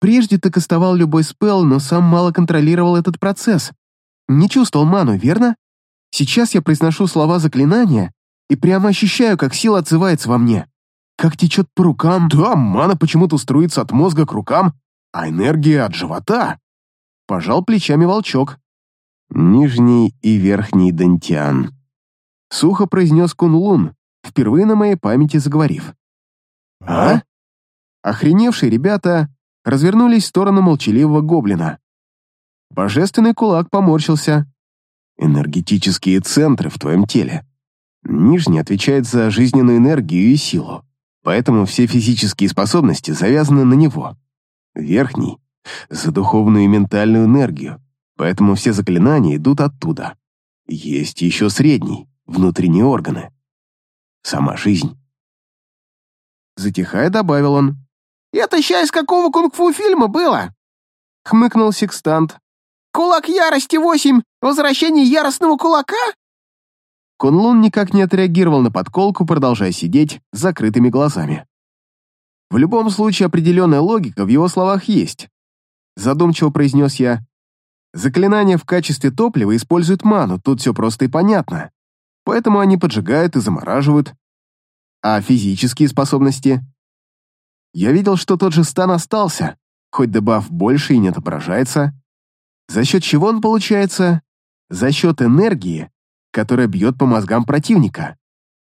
Прежде ты кастовал любой спел, но сам мало контролировал этот процесс. Не чувствовал ману, верно? Сейчас я произношу слова заклинания и прямо ощущаю, как сила отзывается во мне. Как течет по рукам. Да, мана почему-то струится от мозга к рукам, а энергия от живота. Пожал плечами волчок. Нижний и верхний дантиан. Сухо произнес Кунлун, впервые на моей памяти заговорив. А? Охреневшие ребята развернулись в сторону молчаливого гоблина. Божественный кулак поморщился. Энергетические центры в твоем теле. Нижний отвечает за жизненную энергию и силу, поэтому все физические способности завязаны на него. Верхний — за духовную и ментальную энергию, поэтому все заклинания идут оттуда. Есть еще средний, внутренние органы. Сама жизнь. Затихая, добавил он. «Это из какого кунг-фу фильма было?» Хмыкнул секстант. «Кулак ярости восемь. Возвращение яростного кулака?» Кунлун никак не отреагировал на подколку, продолжая сидеть с закрытыми глазами. В любом случае определенная логика в его словах есть. Задумчиво произнес я. Заклинания в качестве топлива используют ману, тут все просто и понятно. Поэтому они поджигают и замораживают. А физические способности? Я видел, что тот же стан остался, хоть дебаф больше и не отображается. За счет чего он получается? За счет энергии, которая бьет по мозгам противника.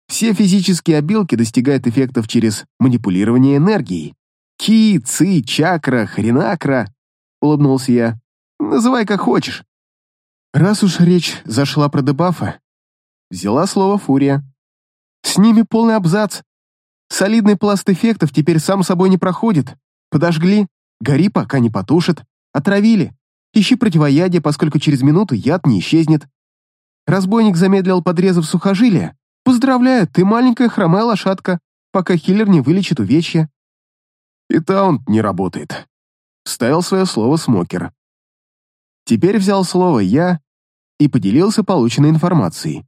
Все физические обилки достигают эффектов через манипулирование энергией. Ки, ци, чакра, хренакра, улыбнулся я. Называй как хочешь. Раз уж речь зашла про дебафы, взяла слово Фурия. С ними полный абзац. Солидный пласт эффектов теперь сам собой не проходит. Подожгли, гори, пока не потушит. Отравили. Ищи противоядие, поскольку через минуту яд не исчезнет. Разбойник замедлил, подрезав сухожилие. Поздравляю, ты маленькая хромая лошадка, пока хиллер не вылечит увечья. И таунт не работает. Вставил свое слово Смокер. Теперь взял слово я и поделился полученной информацией.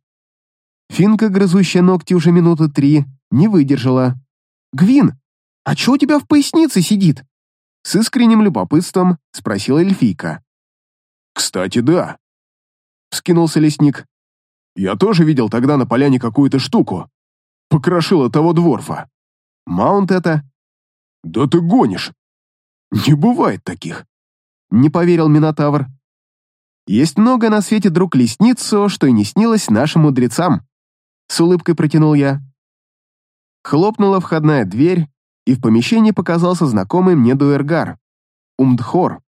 Финка, грызущая ногти уже минуты три, не выдержала. «Гвин, а что у тебя в пояснице сидит?» С искренним любопытством спросила эльфийка. «Кстати, да», — вскинулся лесник. «Я тоже видел тогда на поляне какую-то штуку. Покрошила того дворфа. Маунт это?» «Да ты гонишь! Не бывает таких!» Не поверил Минотавр. «Есть много на свете друг лесницу, что и не снилось нашим мудрецам», с улыбкой протянул я. Хлопнула входная дверь, и в помещении показался знакомый мне дуэргар. Умдхор,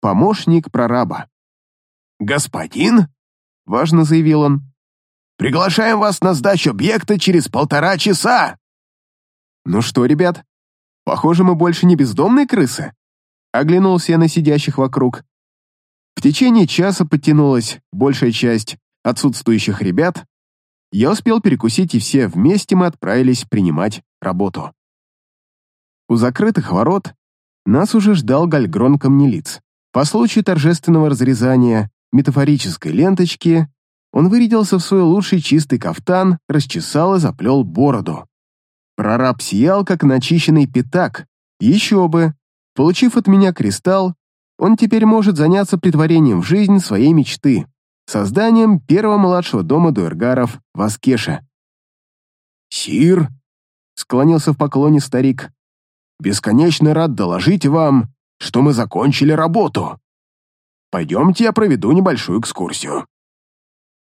помощник прораба. «Господин?» — важно заявил он. «Приглашаем вас на сдачу объекта через полтора часа!» «Ну что, ребят, похоже, мы больше не бездомные крысы?» Оглянулся я на сидящих вокруг. В течение часа подтянулась большая часть отсутствующих ребят, я успел перекусить, и все вместе мы отправились принимать работу. У закрытых ворот нас уже ждал гальгрон камнелиц. По случаю торжественного разрезания метафорической ленточки он вырядился в свой лучший чистый кафтан, расчесал и заплел бороду. Прораб сиял, как начищенный пятак. Еще бы! Получив от меня кристалл, он теперь может заняться притворением в жизнь своей мечты — созданием первого младшего дома дуэргаров в Аскеше. «Сир!» — склонился в поклоне старик. «Бесконечно рад доложить вам, что мы закончили работу. Пойдемте, я проведу небольшую экскурсию».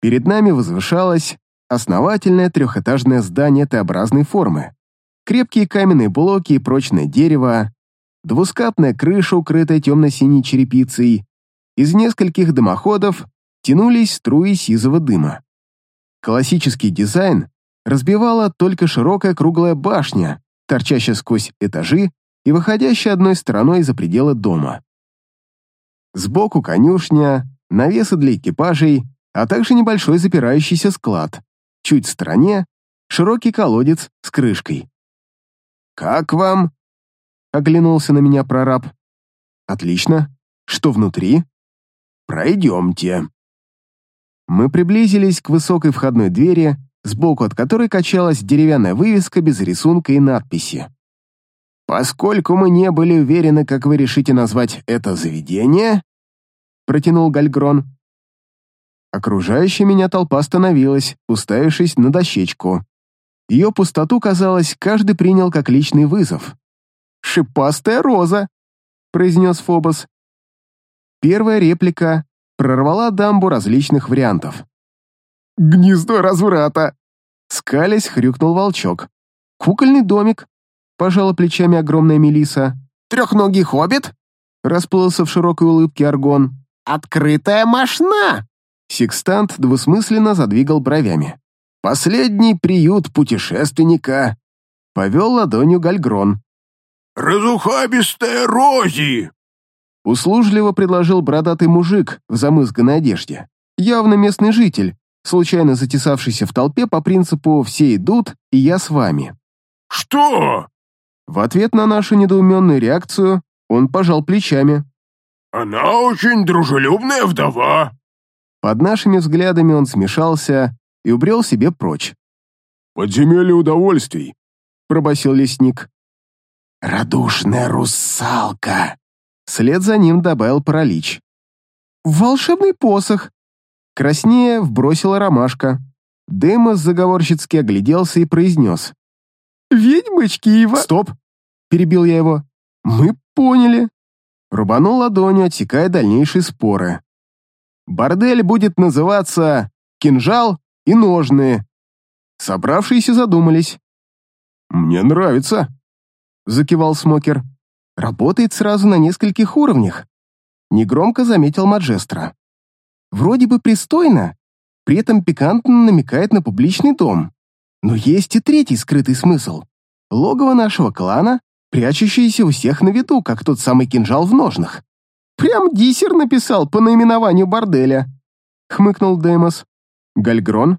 Перед нами возвышалось основательное трехэтажное здание Т-образной формы. Крепкие каменные блоки и прочное дерево, двускатная крыша, укрытая темно-синей черепицей. Из нескольких дымоходов тянулись струи сизого дыма. Классический дизайн разбивала только широкая круглая башня, торчащая сквозь этажи и выходящая одной стороной за пределы дома. Сбоку конюшня, навесы для экипажей, а также небольшой запирающийся склад. Чуть в стороне — широкий колодец с крышкой. «Как вам?» — оглянулся на меня прораб. «Отлично. Что внутри?» «Пройдемте». Мы приблизились к высокой входной двери, сбоку от которой качалась деревянная вывеска без рисунка и надписи. «Поскольку мы не были уверены, как вы решите назвать это заведение», — протянул Гальгрон, Окружающая меня толпа остановилась, уставившись на дощечку. Ее пустоту, казалось, каждый принял как личный вызов. «Шипастая роза!» — произнес Фобос. Первая реплика прорвала дамбу различных вариантов. «Гнездо разврата!» Скалясь, хрюкнул волчок. «Кукольный домик!» — пожала плечами огромная Мелиса. «Трехногий хоббит?» — расплылся в широкой улыбке Аргон. «Открытая мошна!» Секстант двусмысленно задвигал бровями. «Последний приют путешественника!» Повел ладонью Гальгрон. «Разухабистая Рози!» Услужливо предложил бородатый мужик в замызганной одежде. Явно местный житель, случайно затесавшийся в толпе по принципу «все идут, и я с вами». «Что?» В ответ на нашу недоуменную реакцию он пожал плечами. «Она очень дружелюбная вдова», под нашими взглядами он смешался и убрел себе прочь. «Подземелье удовольствий», — пробасил лесник. «Радушная русалка», — след за ним добавил паралич. «Волшебный посох», — краснее вбросила ромашка. Демос заговорщицки огляделся и произнес. «Ведьмочки Ива...» «Стоп!» — перебил я его. «Мы поняли». Рубанул ладонью, отсекая дальнейшие споры. Бордель будет называться «Кинжал и ножны». Собравшиеся задумались. «Мне нравится», — закивал Смокер. «Работает сразу на нескольких уровнях», — негромко заметил Маджестро. «Вроде бы пристойно, при этом пикантно намекает на публичный дом. Но есть и третий скрытый смысл. Логово нашего клана, прячущееся у всех на виду, как тот самый кинжал в ножнах. Прям диссер написал по наименованию борделя», — хмыкнул Деймос. «Гальгрон,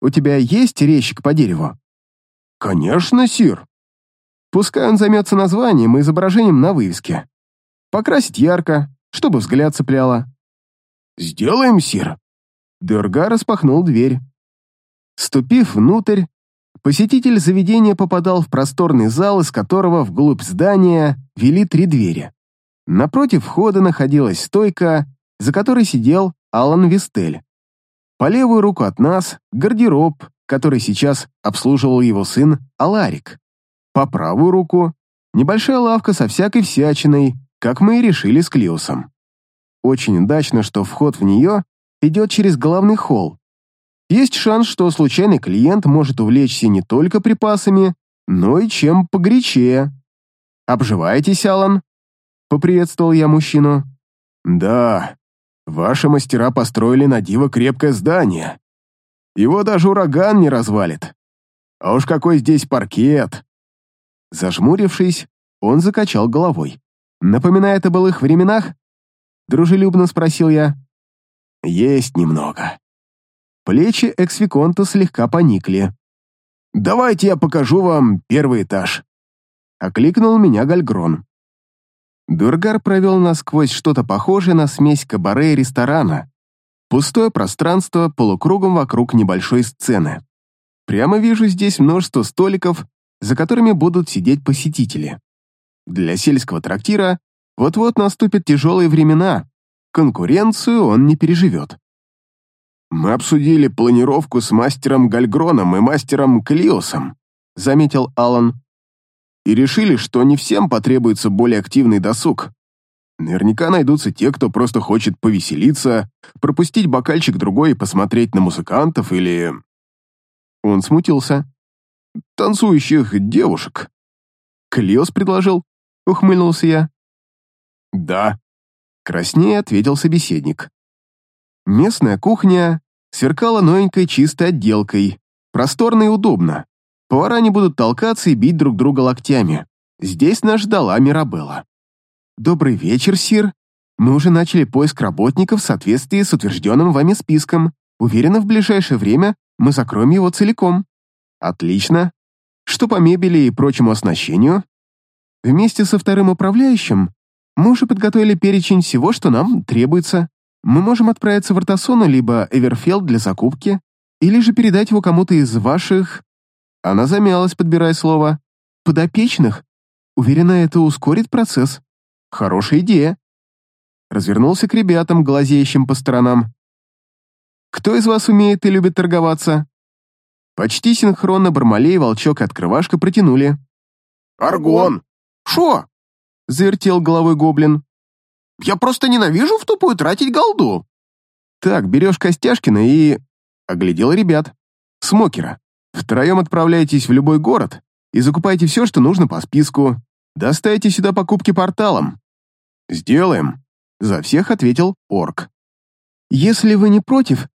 у тебя есть резчик по дереву?» «Конечно, сир». «Пускай он займется названием и изображением на вывеске. Покрасить ярко, чтобы взгляд цепляло». «Сделаем, сир». Дерга распахнул дверь. Ступив внутрь, посетитель заведения попадал в просторный зал, из которого вглубь здания вели три двери. Напротив входа находилась стойка, за которой сидел Алан Вистель. По левую руку от нас — гардероб, который сейчас обслуживал его сын Аларик. По правую руку — небольшая лавка со всякой всячиной, как мы и решили с Клиусом. Очень удачно, что вход в нее идет через главный холл. Есть шанс, что случайный клиент может увлечься не только припасами, но и чем погорячее. Обживаетесь, Алан? Поприветствовал я мужчину. «Да, ваши мастера построили на диво крепкое здание. Его даже ураган не развалит. А уж какой здесь паркет!» Зажмурившись, он закачал головой. «Напоминает о былых временах?» Дружелюбно спросил я. «Есть немного. Плечи экс-виконта слегка поникли. «Давайте я покажу вам первый этаж», — окликнул меня Гальгрон. Дургар провел нас сквозь что-то похожее на смесь кабаре и ресторана. Пустое пространство полукругом вокруг небольшой сцены. Прямо вижу здесь множество столиков, за которыми будут сидеть посетители. Для сельского трактира вот-вот наступят тяжелые времена, конкуренцию он не переживет. «Мы обсудили планировку с мастером Гальгроном и мастером Клиосом», заметил Алан, «и решили, что не всем потребуется более активный досуг. Наверняка найдутся те, кто просто хочет повеселиться, пропустить бокальчик другой и посмотреть на музыкантов или...» Он смутился. «Танцующих девушек». «Клиос предложил?» — ухмыльнулся я. «Да», — краснее ответил собеседник. Местная кухня сверкала новенькой чистой отделкой, просторно и удобно. Повара не будут толкаться и бить друг друга локтями. Здесь нас ждала Мирабелла. «Добрый вечер, Сир. Мы уже начали поиск работников в соответствии с утвержденным вами списком. Уверена, в ближайшее время мы закроем его целиком». «Отлично. Что по мебели и прочему оснащению?» «Вместе со вторым управляющим мы уже подготовили перечень всего, что нам требуется. Мы можем отправиться в Артасону либо Эверфелд для закупки, или же передать его кому-то из ваших...» Она замялась, подбирая слово. «Подопечных? Уверена, это ускорит процесс. Хорошая идея». Развернулся к ребятам, глазеющим по сторонам. «Кто из вас умеет и любит торговаться?» Почти синхронно Бармалей, Волчок и Открывашка протянули. «Аргон!» «Шо?» — завертел головой гоблин. «Я просто ненавижу в тупую тратить голду». «Так, берешь Костяшкина и...» — оглядел ребят. «Смокера. Втроем отправляйтесь в любой город и закупайте все, что нужно по списку. Доставите сюда покупки порталом». «Сделаем», — за всех ответил орк. «Если вы не против,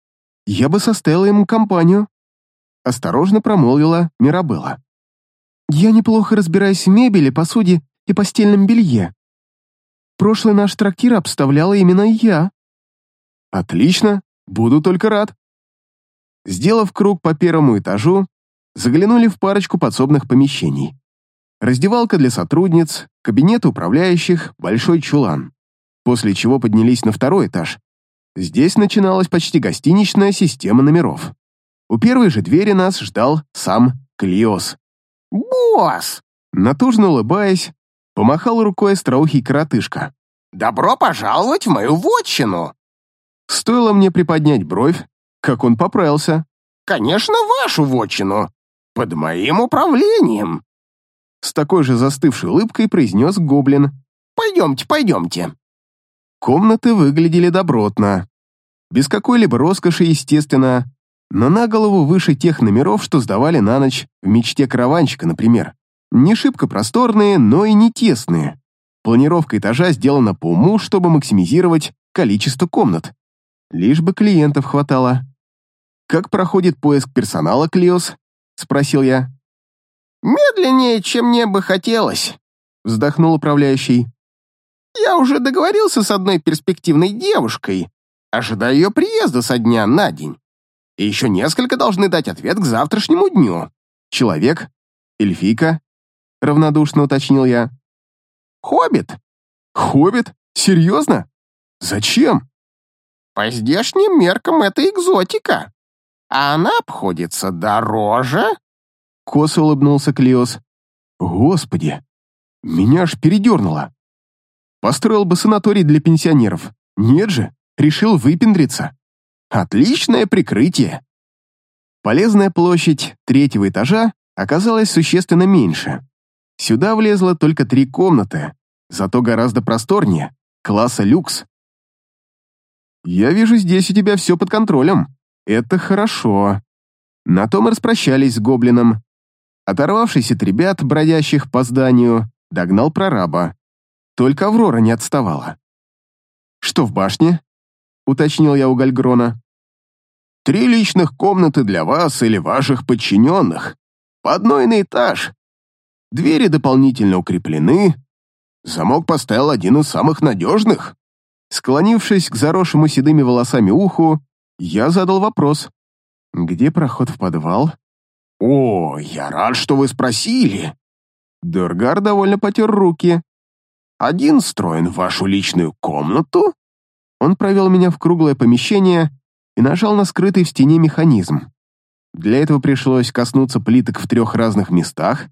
я бы составила ему компанию», — осторожно промолвила Мирабелла. «Я неплохо разбираюсь в мебели, посуде и постельном белье. Прошлый наш трактир обставляла именно я». «Отлично, буду только рад». Сделав круг по первому этажу, заглянули в парочку подсобных помещений. Раздевалка для сотрудниц, кабинет управляющих, большой чулан. После чего поднялись на второй этаж. Здесь начиналась почти гостиничная система номеров. У первой же двери нас ждал сам Клиос. «Босс!» Натужно улыбаясь, помахал рукой остроухий коротышка. «Добро пожаловать в мою вотчину!» Стоило мне приподнять бровь, как он поправился. «Конечно, вашу вотчину! Под моим управлением!» С такой же застывшей улыбкой произнес гоблин. «Пойдемте, пойдемте!» Комнаты выглядели добротно. Без какой-либо роскоши, естественно, но на голову выше тех номеров, что сдавали на ночь в мечте караванщика, например. Не шибко просторные, но и не тесные. Планировка этажа сделана по уму, чтобы максимизировать количество комнат. Лишь бы клиентов хватало. «Как проходит поиск персонала, Клиос?» — спросил я. «Медленнее, чем мне бы хотелось», — вздохнул управляющий. «Я уже договорился с одной перспективной девушкой. Ожидаю ее приезда со дня на день. И еще несколько должны дать ответ к завтрашнему дню. Человек? Эльфийка?» — равнодушно уточнил я. «Хоббит». «Хоббит? Серьезно? Зачем?» «По здешним меркам это экзотика. А она обходится дороже». Косо улыбнулся Клеос. «Господи, меня аж передернуло. Построил бы санаторий для пенсионеров. Нет же, решил выпендриться. Отличное прикрытие». Полезная площадь третьего этажа оказалась существенно меньше. Сюда влезло только три комнаты, зато гораздо просторнее, класса люкс. «Я вижу, здесь у тебя все под контролем. Это хорошо». На том и распрощались с гоблином. Оторвавшись от ребят, бродящих по зданию, догнал прораба. Только Аврора не отставала. «Что в башне?» — уточнил я у Гальгрона. «Три личных комнаты для вас или ваших подчиненных. По одной на этаж. Двери дополнительно укреплены. Замок поставил один из самых надежных». Склонившись к заросшему седыми волосами уху, я задал вопрос. Где проход в подвал? О, я рад, что вы спросили. Дургар довольно потер руки. Один встроен в вашу личную комнату. Он провел меня в круглое помещение и нажал на скрытый в стене механизм. Для этого пришлось коснуться плиток в трех разных местах.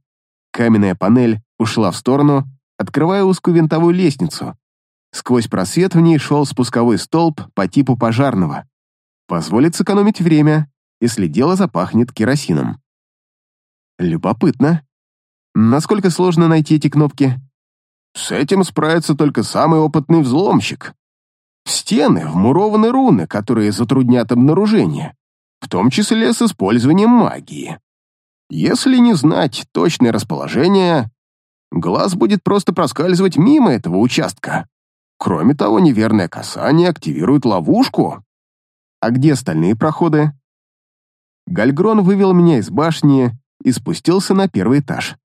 Каменная панель ушла в сторону, открывая узкую винтовую лестницу. Сквозь просвет в ней шел спусковой столб по типу пожарного. Позволит сэкономить время, если дело запахнет керосином. Любопытно. Насколько сложно найти эти кнопки? С этим справится только самый опытный взломщик. В стены вмурованы руны, которые затруднят обнаружение, в том числе с использованием магии. Если не знать точное расположение, глаз будет просто проскальзывать мимо этого участка. Кроме того, неверное касание активирует ловушку. А где остальные проходы? Гальгрон вывел меня из башни и спустился на первый этаж.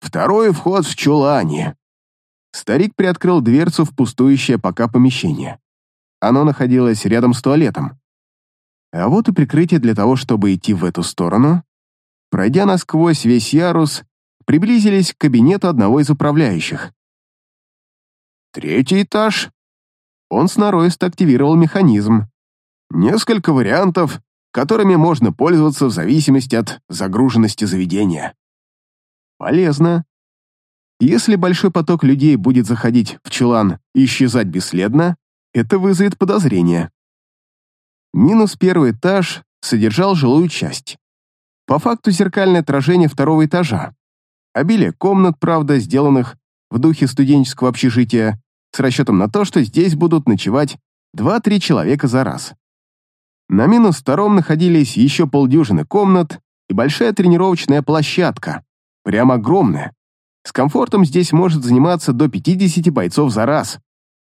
Второй вход в чулане. Старик приоткрыл дверцу в пустующее пока помещение. Оно находилось рядом с туалетом. А вот и прикрытие для того, чтобы идти в эту сторону. Пройдя насквозь весь ярус, приблизились к кабинету одного из управляющих. Третий этаж. Он сноровисто активировал механизм. Несколько вариантов, которыми можно пользоваться в зависимости от загруженности заведения. Полезно. Если большой поток людей будет заходить в чулан и исчезать бесследно, это вызовет подозрение. Минус первый этаж содержал жилую часть. По факту зеркальное отражение второго этажа. Обилие комнат, правда, сделанных в духе студенческого общежития, с расчетом на то, что здесь будут ночевать 2-3 человека за раз. На минус втором находились еще полдюжины комнат и большая тренировочная площадка, прям огромная. С комфортом здесь может заниматься до 50 бойцов за раз.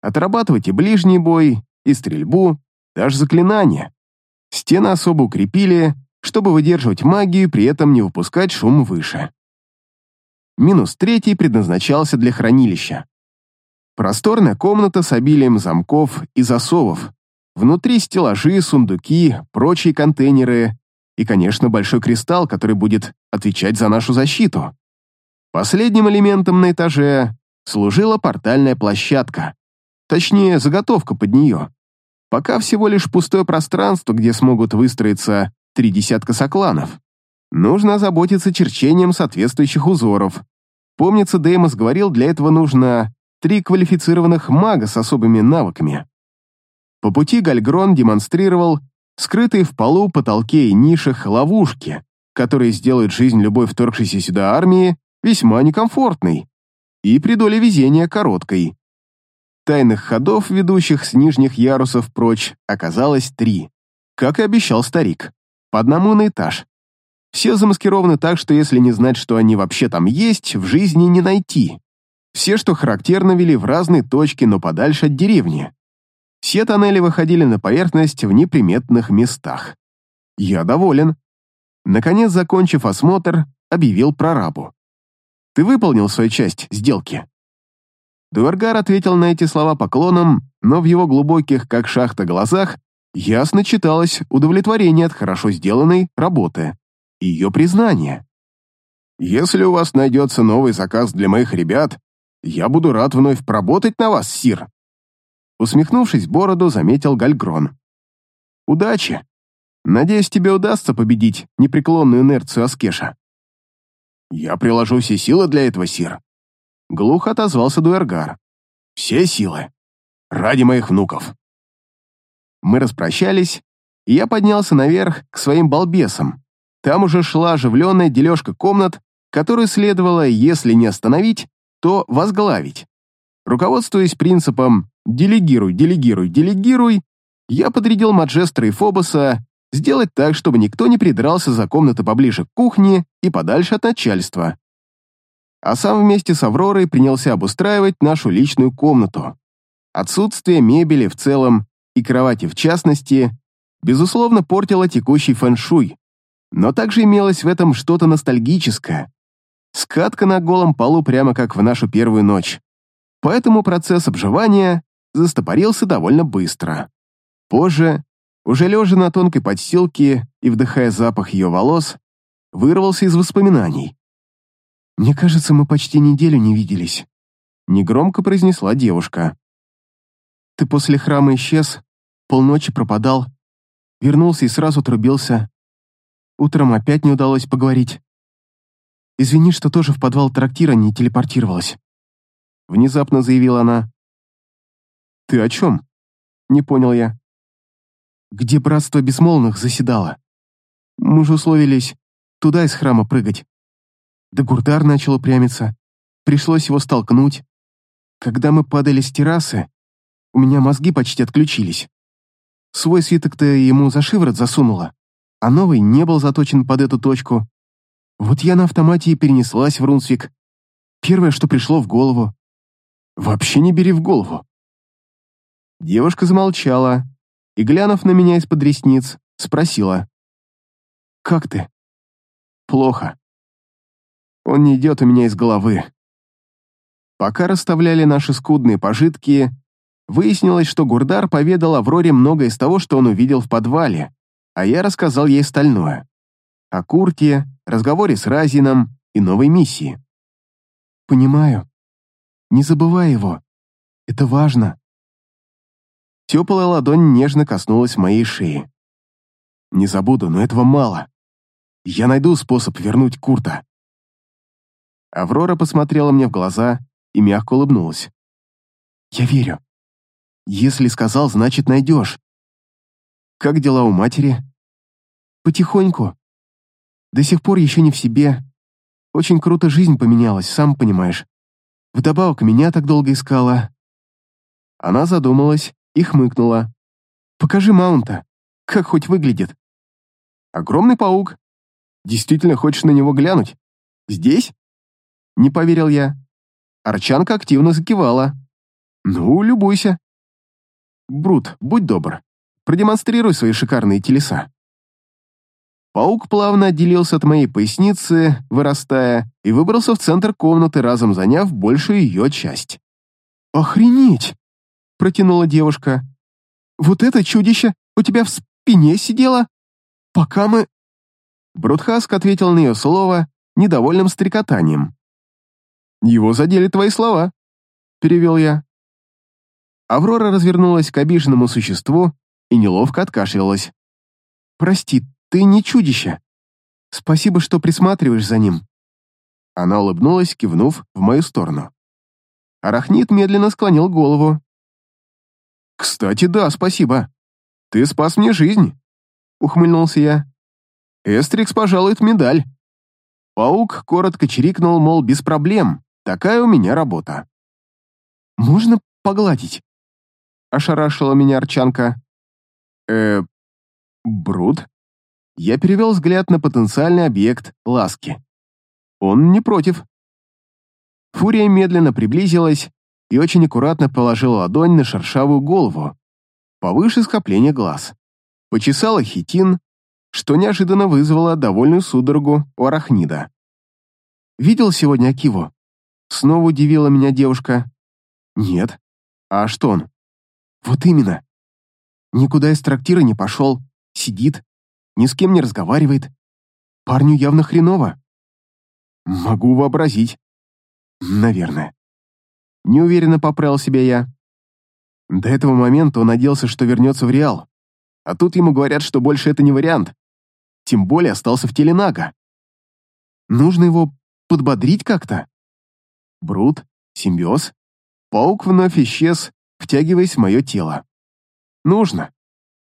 Отрабатывать и ближний бой, и стрельбу, даже заклинания. Стены особо укрепили, чтобы выдерживать магию, при этом не выпускать шум выше. Минус третий предназначался для хранилища. Просторная комната с обилием замков и засовов. Внутри стеллажи, сундуки, прочие контейнеры и, конечно, большой кристалл, который будет отвечать за нашу защиту. Последним элементом на этаже служила портальная площадка. Точнее, заготовка под нее. Пока всего лишь пустое пространство, где смогут выстроиться три десятка сокланов. Нужно озаботиться черчением соответствующих узоров. Помнится, Деймос говорил, для этого нужно три квалифицированных мага с особыми навыками. По пути Гальгрон демонстрировал скрытые в полу, потолке и нишах ловушки, которые сделают жизнь любой вторгшейся сюда армии весьма некомфортной и при доле везения короткой. Тайных ходов, ведущих с нижних ярусов прочь, оказалось три, как и обещал старик, по одному на этаж. Все замаскированы так, что если не знать, что они вообще там есть, в жизни не найти. Все, что характерно, вели в разные точки, но подальше от деревни. Все тоннели выходили на поверхность в неприметных местах. Я доволен. Наконец, закончив осмотр, объявил прорабу. «Ты выполнил свою часть сделки?» Дуэргар ответил на эти слова поклоном, но в его глубоких, как шахта, глазах ясно читалось удовлетворение от хорошо сделанной работы и ее признание. «Если у вас найдется новый заказ для моих ребят, я буду рад вновь поработать на вас, Сир!» Усмехнувшись бороду, заметил Гальгрон. «Удачи! Надеюсь, тебе удастся победить непреклонную инерцию Аскеша». «Я приложу все силы для этого, Сир!» Глухо отозвался Дуэргар. «Все силы! Ради моих внуков!» Мы распрощались, и я поднялся наверх к своим балбесам. Там уже шла оживленная дележка комнат, которую следовало, если не остановить, то возглавить. Руководствуясь принципом «делегируй, делегируй, делегируй», я подрядил Маджестра и Фобоса сделать так, чтобы никто не придрался за комнаты поближе к кухне и подальше от начальства. А сам вместе с Авророй принялся обустраивать нашу личную комнату. Отсутствие мебели в целом и кровати в частности, безусловно, портило текущий фэншуй, но также имелось в этом что-то ностальгическое, Скатка на голом полу прямо как в нашу первую ночь. Поэтому процесс обживания застопорился довольно быстро. Позже Уже лежа на тонкой подстилке и вдыхая запах ее волос, вырвался из воспоминаний. «Мне кажется, мы почти неделю не виделись», — негромко произнесла девушка. «Ты после храма исчез, полночи пропадал, вернулся и сразу отрубился. Утром опять не удалось поговорить. Извини, что тоже в подвал трактира не телепортировалась», — внезапно заявила она. «Ты о чем?» — не понял я. «Где братство бесмолвных заседало? Мы же условились туда из храма прыгать. Да Гурдар начал упрямиться. Пришлось его столкнуть. Когда мы падали с террасы, у меня мозги почти отключились. Свой свиток-то ему за шиворот засунула, а новый не был заточен под эту точку. Вот я на автомате и перенеслась в Рунсвик. Первое, что пришло в голову. Вообще не бери в голову. Девушка замолчала и, глянув на меня из-под ресниц, спросила. «Как ты?» плохо. Он не идет у меня из головы. Пока расставляли наши скудные пожитки, выяснилось, что Гурдар поведал Авроре многое из того, что он увидел в подвале, а я рассказал ей остальное. О Курте, разговоре с Разином и новой миссии. «Понимаю. Не забывай его. Это важно». Теплая ладонь нежно коснулась моей шеи. «Не забуду, но этого мало. Я найду способ вернуть Курта». Аврора посмотрела мне в глаза и мягко улыбнулась. «Я верю. Если сказал, значит найдешь. Как дела у матери?» «Потихоньку. До сих пор еще не в себе. Очень круто жизнь поменялась, сам понимаешь. Вдобавок меня так долго искала». Она задумалась и хмыкнула. «Покажи Маунта. Как хоть выглядит?» «Огромный паук, Действительно хочешь на него глянуть? Здесь?» Не поверил я. Арчанка активно закивала. «Ну, любуйся». «Брут, будь добр, продемонстрируй свои шикарные телеса». Паук плавно отделился от моей поясницы, вырастая, и выбрался в центр комнаты, разом заняв большую ее часть. «Охренеть!» — протянула девушка. «Вот это чудище у тебя в спине сидело? Пока мы...» Брудхаск ответил на ее слово недовольным стрекотанием. «Его задели твои слова», — перевел я. Аврора развернулась к обиженному существу и неловко откашлялась. «Прости, ты не чудище. Спасибо, что присматриваешь за ним». Она улыбнулась, кивнув в мою сторону. Арахнит медленно склонил голову. «Кстати, да, спасибо. Ты спас мне жизнь», — ухмыльнулся я. Эстрикс пожалует медаль. Паук коротко чирикнул, мол, без проблем, такая у меня работа. «Можно погладить?» — ошарашила меня Арчанка. э Брут?» Я перевел взгляд на потенциальный объект ласки. Он не против. Фурия медленно приблизилась и очень аккуратно положила ладонь на шершавую голову, повыше скопления глаз. Почесала хитин, что неожиданно вызвало довольную судорогу у арахнида. «Видел сегодня Акиву?» Снова удивила меня девушка. «Нет. А что он?» «Вот именно. Никуда из трактира не пошел, сидит, ни с кем не разговаривает. Парню явно хреново». «Могу вообразить. Наверное». Неуверенно поправил себя я. До этого момента он надеялся, что вернется в Реал. А тут ему говорят, что больше это не вариант тем более остался в теле Нага. Нужно его подбодрить как-то. Брут, симбиоз. Паук вновь исчез, втягиваясь в мое тело. Нужно,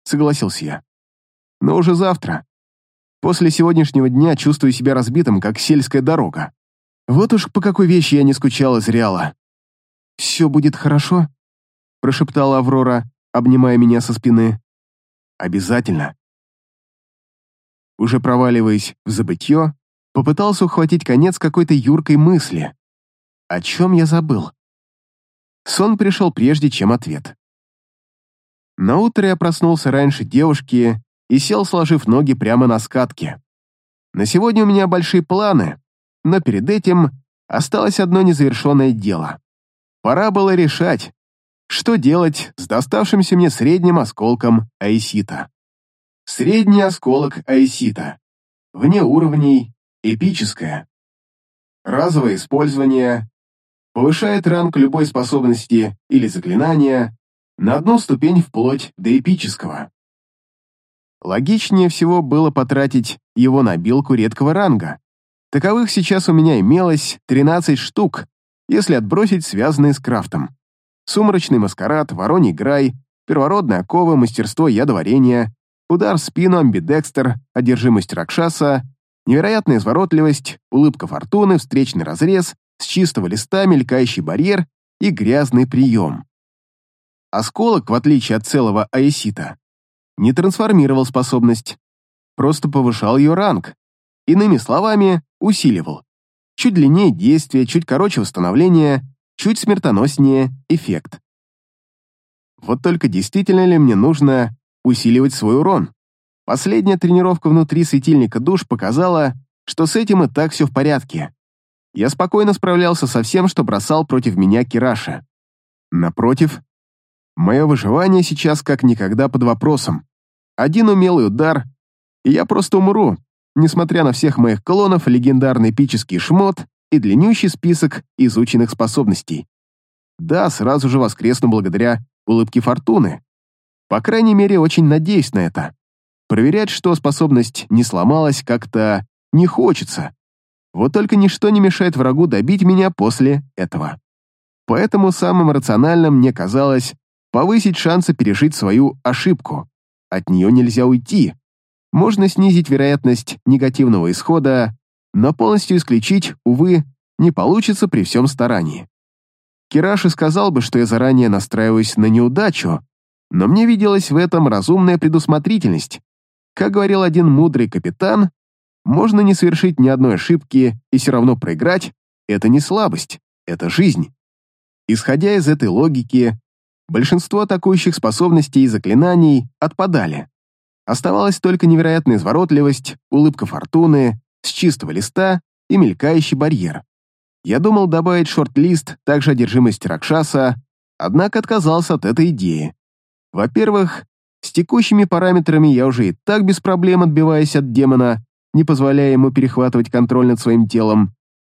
согласился я. Но уже завтра. После сегодняшнего дня чувствую себя разбитым, как сельская дорога. Вот уж по какой вещи я не скучала зряла. «Все будет хорошо?» — прошептала Аврора, обнимая меня со спины. «Обязательно», уже проваливаясь в забытье, попытался ухватить конец какой-то юркой мысли. О чем я забыл? Сон пришел прежде, чем ответ. Наутро я проснулся раньше девушки и сел, сложив ноги прямо на скатке. На сегодня у меня большие планы, но перед этим осталось одно незавершенное дело. Пора было решать, что делать с доставшимся мне средним осколком Айсита. Средний осколок Айсита. Вне уровней. Эпическое. Разовое использование. Повышает ранг любой способности или заклинания на одну ступень вплоть до эпического. Логичнее всего было потратить его на билку редкого ранга. Таковых сейчас у меня имелось 13 штук, если отбросить связанные с крафтом. Сумрачный маскарад, вороний грай, первородная окова, мастерство ядоварения, удар в спину, амбидекстер, одержимость Ракшаса, невероятная изворотливость, улыбка фортуны, встречный разрез, с чистого листа мелькающий барьер и грязный прием. Осколок, в отличие от целого аэсита, не трансформировал способность, просто повышал ее ранг, иными словами, усиливал. Чуть длиннее действие, чуть короче восстановление, чуть смертоноснее эффект. Вот только действительно ли мне нужно усиливать свой урон? Последняя тренировка внутри светильника душ показала, что с этим и так все в порядке. Я спокойно справлялся со всем, что бросал против меня Кираша. Напротив, мое выживание сейчас как никогда под вопросом. Один умелый удар, и я просто умру, несмотря на всех моих клонов, легендарный эпический шмот и длиннющий список изученных способностей. Да, сразу же воскресну благодаря улыбке фортуны. По крайней мере, очень надеюсь на это. Проверять, что способность не сломалась, как-то не хочется. Вот только ничто не мешает врагу добить меня после этого. Поэтому самым рациональным мне казалось повысить шансы пережить свою ошибку. От нее нельзя уйти. Можно снизить вероятность негативного исхода, но полностью исключить, увы, не получится при всем старании. Кираши сказал бы, что я заранее настраиваюсь на неудачу, но мне виделась в этом разумная предусмотрительность. Как говорил один мудрый капитан, можно не совершить ни одной ошибки и все равно проиграть. Это не слабость, это жизнь. Исходя из этой логики, большинство атакующих способностей и заклинаний отпадали. Оставалась только невероятная изворотливость, улыбка фортуны, с чистого листа и мелькающий барьер. Я думал добавить шорт-лист, также одержимость Ракшаса, однако отказался от этой идеи. Во-первых, с текущими параметрами я уже и так без проблем отбиваюсь от демона, не позволяя ему перехватывать контроль над своим телом.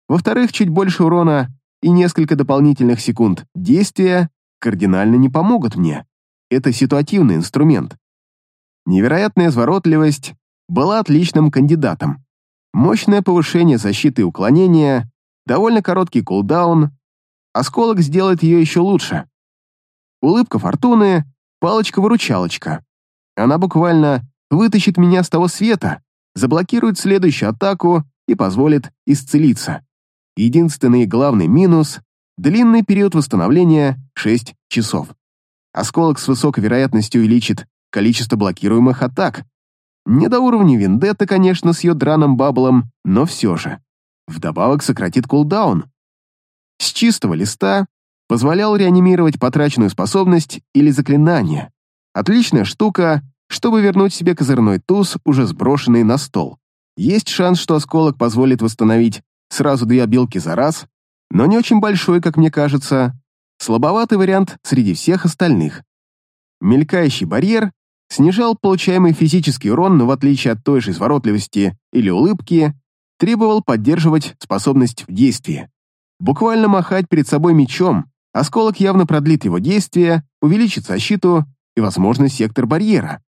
Во-вторых, чуть больше урона и несколько дополнительных секунд действия кардинально не помогут мне. Это ситуативный инструмент. Невероятная изворотливость была отличным кандидатом. Мощное повышение защиты и уклонения, довольно короткий кулдаун, осколок сделает ее еще лучше. Улыбка фортуны, палочка-выручалочка. Она буквально вытащит меня с того света, заблокирует следующую атаку и позволит исцелиться. Единственный главный минус — длинный период восстановления — 6 часов. Осколок с высокой вероятностью увеличит количество блокируемых атак. Не до уровня Вендетта, конечно, с ее драным баблом, но все же. Вдобавок сократит кулдаун. С чистого листа позволял реанимировать потраченную способность или заклинание. Отличная штука, чтобы вернуть себе козырной туз, уже сброшенный на стол. Есть шанс, что осколок позволит восстановить сразу две обилки за раз, но не очень большой, как мне кажется. Слабоватый вариант среди всех остальных. Мелькающий барьер снижал получаемый физический урон, но в отличие от той же изворотливости или улыбки, требовал поддерживать способность в действии. Буквально махать перед собой мечом, осколок явно продлит его действие, увеличит защиту и, возможно, сектор барьера.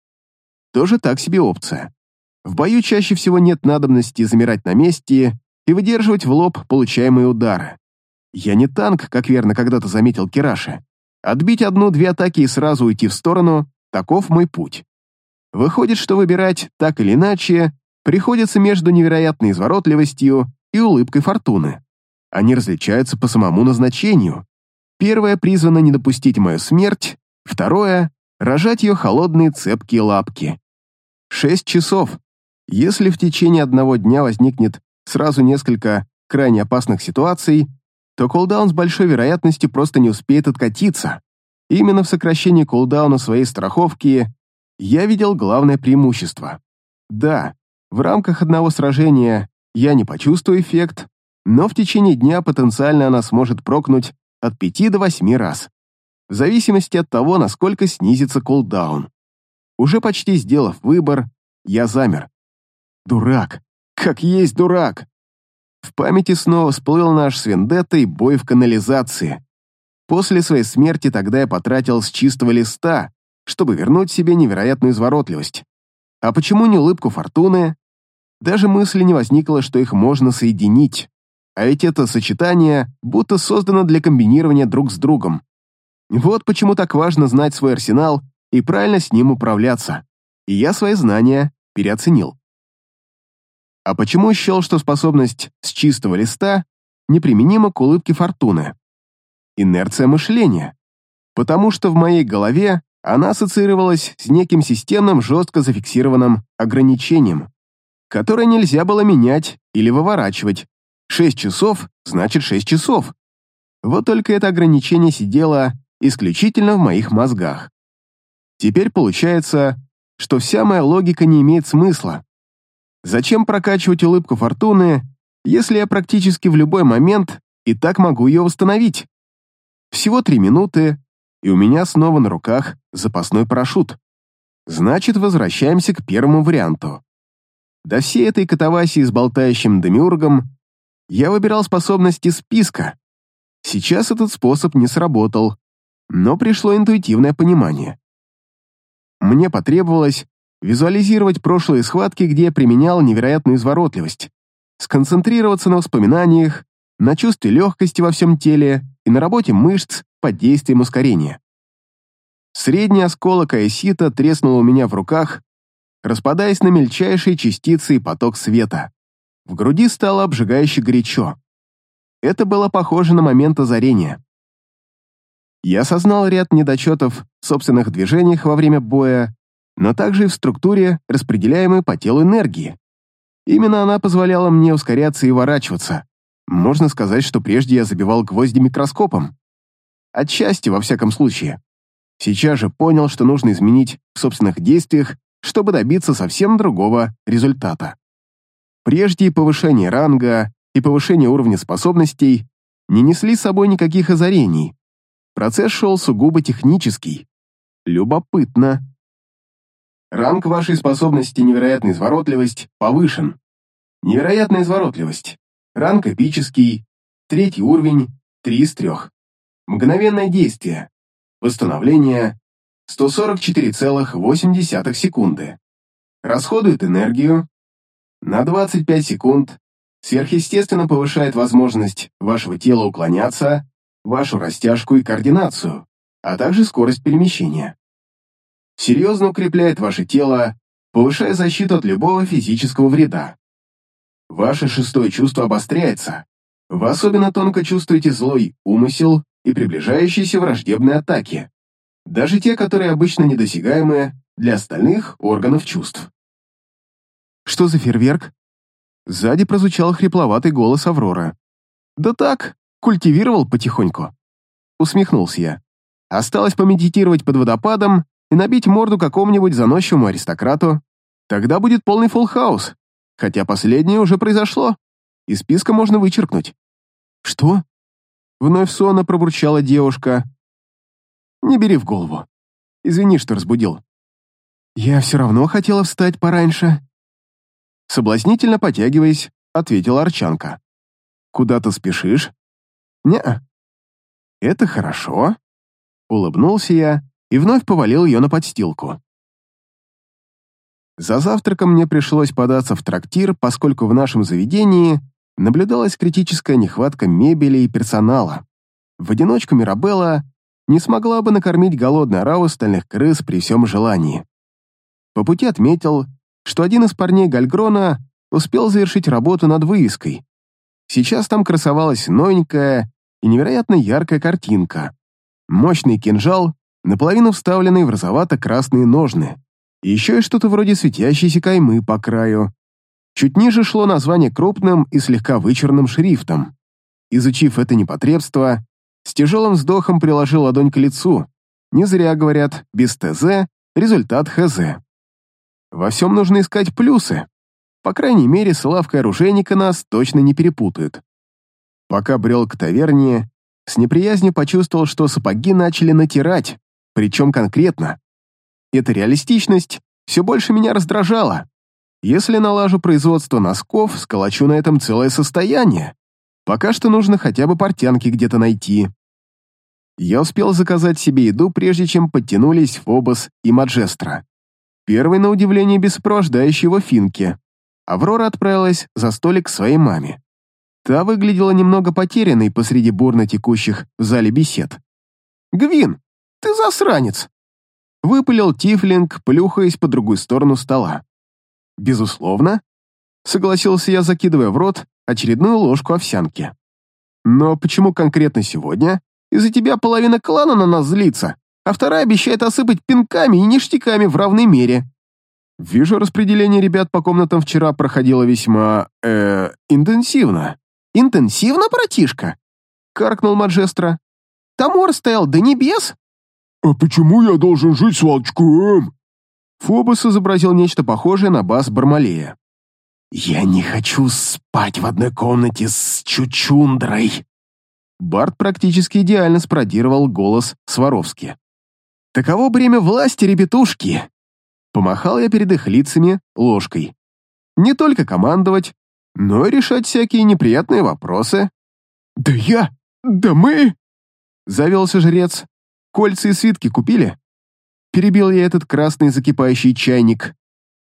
Тоже так себе опция. В бою чаще всего нет надобности замирать на месте и выдерживать в лоб получаемые удары. Я не танк, как верно когда-то заметил Кираши. Отбить одну-две атаки и сразу уйти в сторону Таков мой путь. Выходит, что выбирать так или иначе приходится между невероятной изворотливостью и улыбкой фортуны. Они различаются по самому назначению. Первое призвано не допустить мою смерть, второе — рожать ее холодные цепкие лапки. Шесть часов. Если в течение одного дня возникнет сразу несколько крайне опасных ситуаций, то кулдаун с большой вероятностью просто не успеет откатиться. Именно в сокращении кулдауна своей страховки я видел главное преимущество. Да, в рамках одного сражения я не почувствую эффект, но в течение дня потенциально она сможет прокнуть от 5 до 8 раз, в зависимости от того, насколько снизится кулдаун. Уже почти сделав выбор, я замер. Дурак. Как есть дурак. В памяти снова всплыл наш с Вендеттой бой в канализации. После своей смерти тогда я потратил с чистого листа, чтобы вернуть себе невероятную изворотливость. А почему не улыбку фортуны? Даже мысли не возникло, что их можно соединить. А ведь это сочетание будто создано для комбинирования друг с другом. Вот почему так важно знать свой арсенал и правильно с ним управляться. И я свои знания переоценил. А почему счел, что способность с чистого листа неприменима к улыбке фортуны? Инерция мышления. Потому что в моей голове она ассоциировалась с неким системным, жестко зафиксированным ограничением, которое нельзя было менять или выворачивать. Шесть часов значит шесть часов. Вот только это ограничение сидело исключительно в моих мозгах. Теперь получается, что вся моя логика не имеет смысла. Зачем прокачивать улыбку фортуны, если я практически в любой момент и так могу ее восстановить? Всего три минуты, и у меня снова на руках запасной парашют. Значит, возвращаемся к первому варианту. До всей этой катавасии с болтающим демиургом я выбирал способности списка. Сейчас этот способ не сработал, но пришло интуитивное понимание. Мне потребовалось визуализировать прошлые схватки, где я применял невероятную изворотливость, сконцентрироваться на воспоминаниях, на чувстве легкости во всем теле и на работе мышц под действием ускорения. Средний осколок айсита треснул у меня в руках, распадаясь на мельчайшие частицы и поток света. В груди стало обжигающе горячо. Это было похоже на момент озарения. Я осознал ряд недочетов в собственных движениях во время боя, но также и в структуре, распределяемой по телу энергии. Именно она позволяла мне ускоряться и ворачиваться. Можно сказать, что прежде я забивал гвозди микроскопом. Отчасти, во всяком случае. Сейчас же понял, что нужно изменить в собственных действиях, чтобы добиться совсем другого результата. Прежде повышение ранга, и повышение уровня способностей не несли с собой никаких озарений. Процесс шел сугубо технический. Любопытно. Ранг вашей способности «Невероятная изворотливость» повышен. Невероятная изворотливость. Ранг эпический. Третий уровень. Три из трех. Мгновенное действие. Восстановление. 144,8 секунды. Расходует энергию. На 25 секунд. Сверхъестественно повышает возможность вашего тела уклоняться, вашу растяжку и координацию, а также скорость перемещения серьезно укрепляет ваше тело, повышая защиту от любого физического вреда. Ваше шестое чувство обостряется. Вы особенно тонко чувствуете злой умысел и приближающиеся враждебные атаки, даже те, которые обычно недосягаемые для остальных органов чувств. «Что за фейерверк?» Сзади прозвучал хрипловатый голос Аврора. «Да так, культивировал потихоньку». Усмехнулся я. Осталось помедитировать под водопадом и набить морду какому-нибудь заносчивому аристократу. Тогда будет полный фулл-хаус, хотя последнее уже произошло. Из списка можно вычеркнуть. «Что?» Вновь сонно пробурчала девушка. «Не бери в голову. Извини, что разбудил. Я все равно хотела встать пораньше». Соблазнительно потягиваясь, ответила Арчанка. «Куда ты спешишь?» «Не-а». «Это хорошо», — улыбнулся я и вновь повалил ее на подстилку. За завтраком мне пришлось податься в трактир, поскольку в нашем заведении наблюдалась критическая нехватка мебели и персонала. В одиночку Мирабелла не смогла бы накормить голодный ораву стальных крыс при всем желании. По пути отметил, что один из парней Гальгрона успел завершить работу над вывеской. Сейчас там красовалась новенькая и невероятно яркая картинка. Мощный кинжал наполовину вставленные в розовато-красные ножны, еще и что-то вроде светящейся каймы по краю. Чуть ниже шло название крупным и слегка вычурным шрифтом. Изучив это непотребство, с тяжелым вздохом приложил ладонь к лицу. Не зря говорят, без ТЗ результат ХЗ. Во всем нужно искать плюсы. По крайней мере, с лавкой оружейника нас точно не перепутают. Пока брел к таверне, с неприязнью почувствовал, что сапоги начали натирать, причем конкретно. Эта реалистичность все больше меня раздражала. Если налажу производство носков, сколочу на этом целое состояние. Пока что нужно хотя бы портянки где-то найти. Я успел заказать себе еду, прежде чем подтянулись Фобос и Маджестра. Первый, на удивление, без сопровождающей его финки. Аврора отправилась за столик к своей маме. Та выглядела немного потерянной посреди бурно текущих в зале бесед. «Гвин, ты засранец!» Выпалил Тифлинг, плюхаясь по другую сторону стола. «Безусловно», — согласился я, закидывая в рот очередную ложку овсянки. «Но почему конкретно сегодня? Из-за тебя половина клана на нас злится, а вторая обещает осыпать пинками и ништяками в равной мере». Вижу, распределение ребят по комнатам вчера проходило весьма... э интенсивно. «Интенсивно, братишка?» — каркнул Маджестро. «Тамор стоял до небес?» «А почему я должен жить с волчком?» Фобос изобразил нечто похожее на бас Бармалея. «Я не хочу спать в одной комнате с Чучундрой!» Барт практически идеально спародировал голос Сваровски. «Таково бремя власти, ребятушки!» Помахал я перед их лицами ложкой. «Не только командовать, но и решать всякие неприятные вопросы». «Да я... да мы...» Завелся жрец. «Кольца и свитки купили?» Перебил я этот красный закипающий чайник.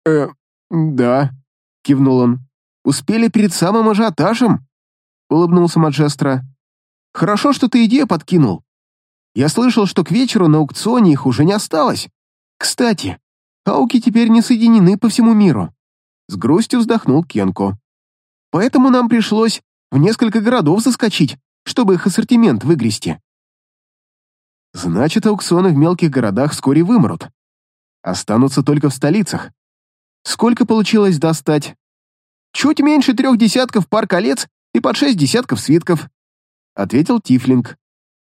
«Э, да», — кивнул он. «Успели перед самым ажиотажем?» — улыбнулся Маджестро. «Хорошо, что ты идею подкинул. Я слышал, что к вечеру на аукционе их уже не осталось. Кстати, ауки теперь не соединены по всему миру». С грустью вздохнул Кенко. «Поэтому нам пришлось в несколько городов заскочить, чтобы их ассортимент выгрести. Значит, аукционы в мелких городах вскоре вымрут. Останутся только в столицах. Сколько получилось достать? Чуть меньше трех десятков пар колец и под шесть десятков свитков, ответил Тифлинг.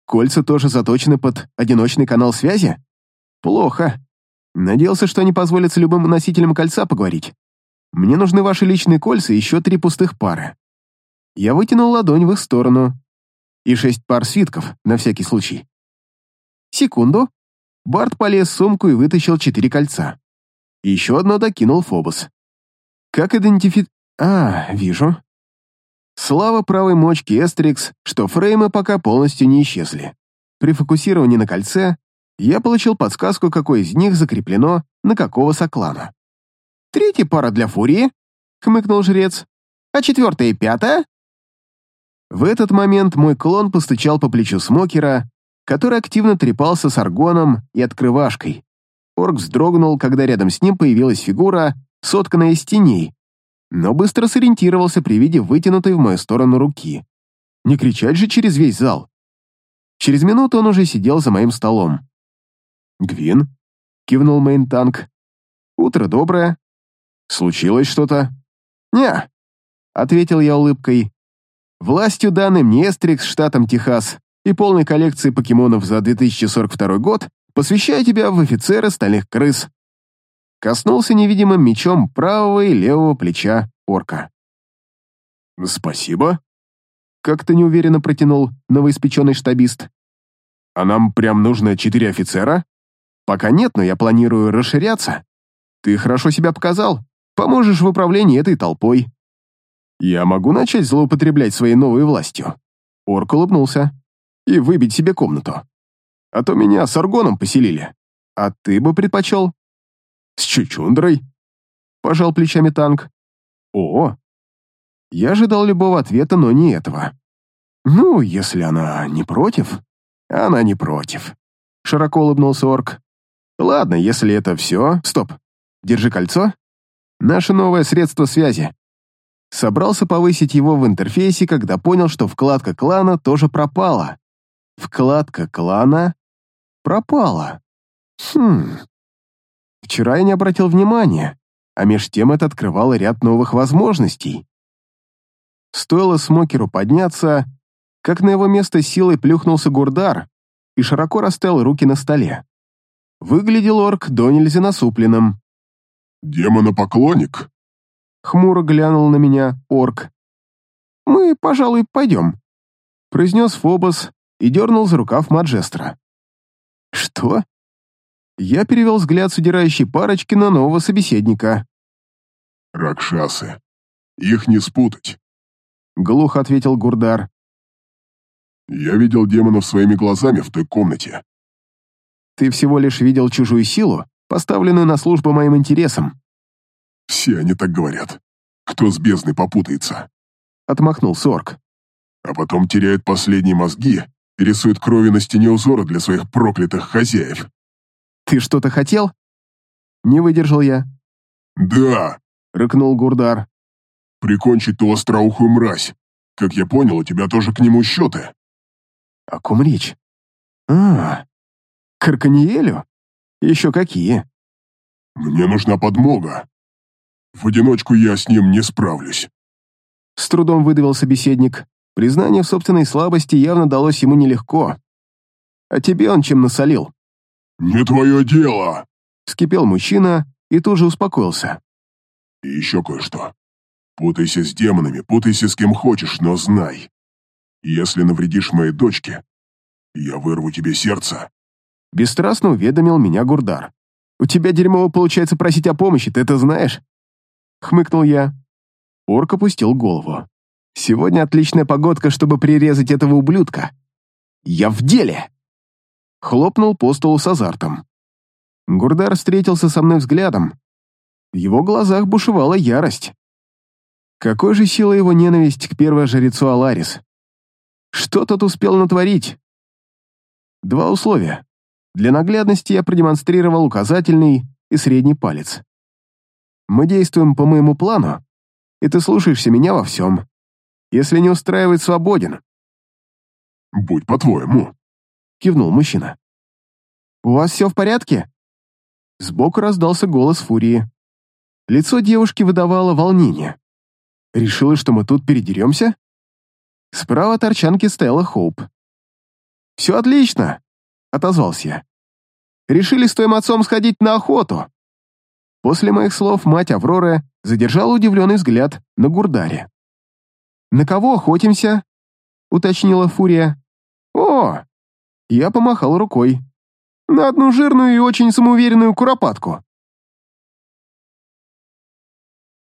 Кольца тоже заточены под одиночный канал связи? Плохо. Надеялся, что они позволят с любым носителем кольца поговорить. Мне нужны ваши личные кольца и еще три пустых пары. Я вытянул ладонь в их сторону. И шесть пар свитков, на всякий случай. Секунду. Барт полез в сумку и вытащил четыре кольца. Еще одно докинул Фобос. Как идентифи... А, вижу. Слава правой мочки Эстрикс, что фреймы пока полностью не исчезли. При фокусировании на кольце я получил подсказку, какое из них закреплено на какого соклана. «Третья пара для Фурии», — хмыкнул жрец. «А четвертая и пятая?» В этот момент мой клон постучал по плечу Смокера, который активно трепался с аргоном и открывашкой. Орк вздрогнул, когда рядом с ним появилась фигура, сотканная из теней, но быстро сориентировался при виде вытянутой в мою сторону руки. Не кричать же через весь зал. Через минуту он уже сидел за моим столом. «Гвин?» — кивнул мейн-танк. «Утро доброе. Случилось что-то?» «Не», — ответил я улыбкой. «Властью данной мне Эстрикс штатом Техас и полной коллекции покемонов за 2042 год посвящаю тебя в офицеры стальных крыс. Коснулся невидимым мечом правого и левого плеча орка. «Спасибо», — как-то неуверенно протянул новоиспеченный штабист. «А нам прям нужно четыре офицера?» «Пока нет, но я планирую расширяться. Ты хорошо себя показал. Поможешь в управлении этой толпой». «Я могу начать злоупотреблять своей новой властью?» Орк улыбнулся и выбить себе комнату. А то меня с аргоном поселили. А ты бы предпочел? С чучундрой? Пожал плечами танк. О, я ожидал любого ответа, но не этого. Ну, если она не против. Она не против. Широко улыбнулся орк. Ладно, если это все... Стоп. Держи кольцо. Наше новое средство связи. Собрался повысить его в интерфейсе, когда понял, что вкладка клана тоже пропала. Вкладка клана пропала. Хм. Вчера я не обратил внимания, а меж тем это открывало ряд новых возможностей. Стоило Смокеру подняться, как на его место силой плюхнулся Гурдар и широко расставил руки на столе. Выглядел орк до нельзя насупленным. «Демонопоклонник?» Хмуро глянул на меня орк. «Мы, пожалуй, пойдем», — произнес Фобос, и дернул за рукав Маджестра. «Что?» Я перевел взгляд с удирающей парочки на нового собеседника. «Ракшасы. Их не спутать», — глухо ответил Гурдар. «Я видел демонов своими глазами в той комнате». «Ты всего лишь видел чужую силу, поставленную на службу моим интересам». «Все они так говорят. Кто с бездной попутается?» — отмахнулся орк. «А потом теряет последние мозги и рисует крови на стене узора для своих проклятых хозяев». «Ты что-то хотел?» Не выдержал я. «Да!» — рыкнул Гурдар. «Прикончить ту остроухую мразь. Как я понял, у тебя тоже к нему счеты». «О ком речь?» «А, к Арканиелю? Еще какие?» «Мне нужна подмога. В одиночку я с ним не справлюсь». С трудом выдавил собеседник. Признание в собственной слабости явно далось ему нелегко. «А тебе он чем насолил?» «Не твое дело!» Вскипел мужчина и тут же успокоился. «И еще кое-что. Путайся с демонами, путайся с кем хочешь, но знай. Если навредишь моей дочке, я вырву тебе сердце». Бесстрастно уведомил меня Гурдар. «У тебя дерьмово получается просить о помощи, ты это знаешь?» Хмыкнул я. Орк опустил голову. «Сегодня отличная погодка, чтобы прирезать этого ублюдка. Я в деле!» Хлопнул по столу с азартом. Гурдар встретился со мной взглядом. В его глазах бушевала ярость. Какой же сила его ненависть к первожрецу Аларис? Что тот успел натворить? Два условия. Для наглядности я продемонстрировал указательный и средний палец. Мы действуем по моему плану, и ты слушаешься меня во всем. Если не устраивает, свободен. «Будь по-твоему», — кивнул мужчина. «У вас все в порядке?» Сбоку раздался голос Фурии. Лицо девушки выдавало волнение. Решила, что мы тут передеремся? Справа от Арчанки стояла Хоуп. «Все отлично», — отозвался я. «Решили с твоим отцом сходить на охоту». После моих слов мать Авроры задержала удивленный взгляд на Гурдаре. «На кого охотимся?» — уточнила Фурия. «О!» Я помахал рукой. «На одну жирную и очень самоуверенную куропатку».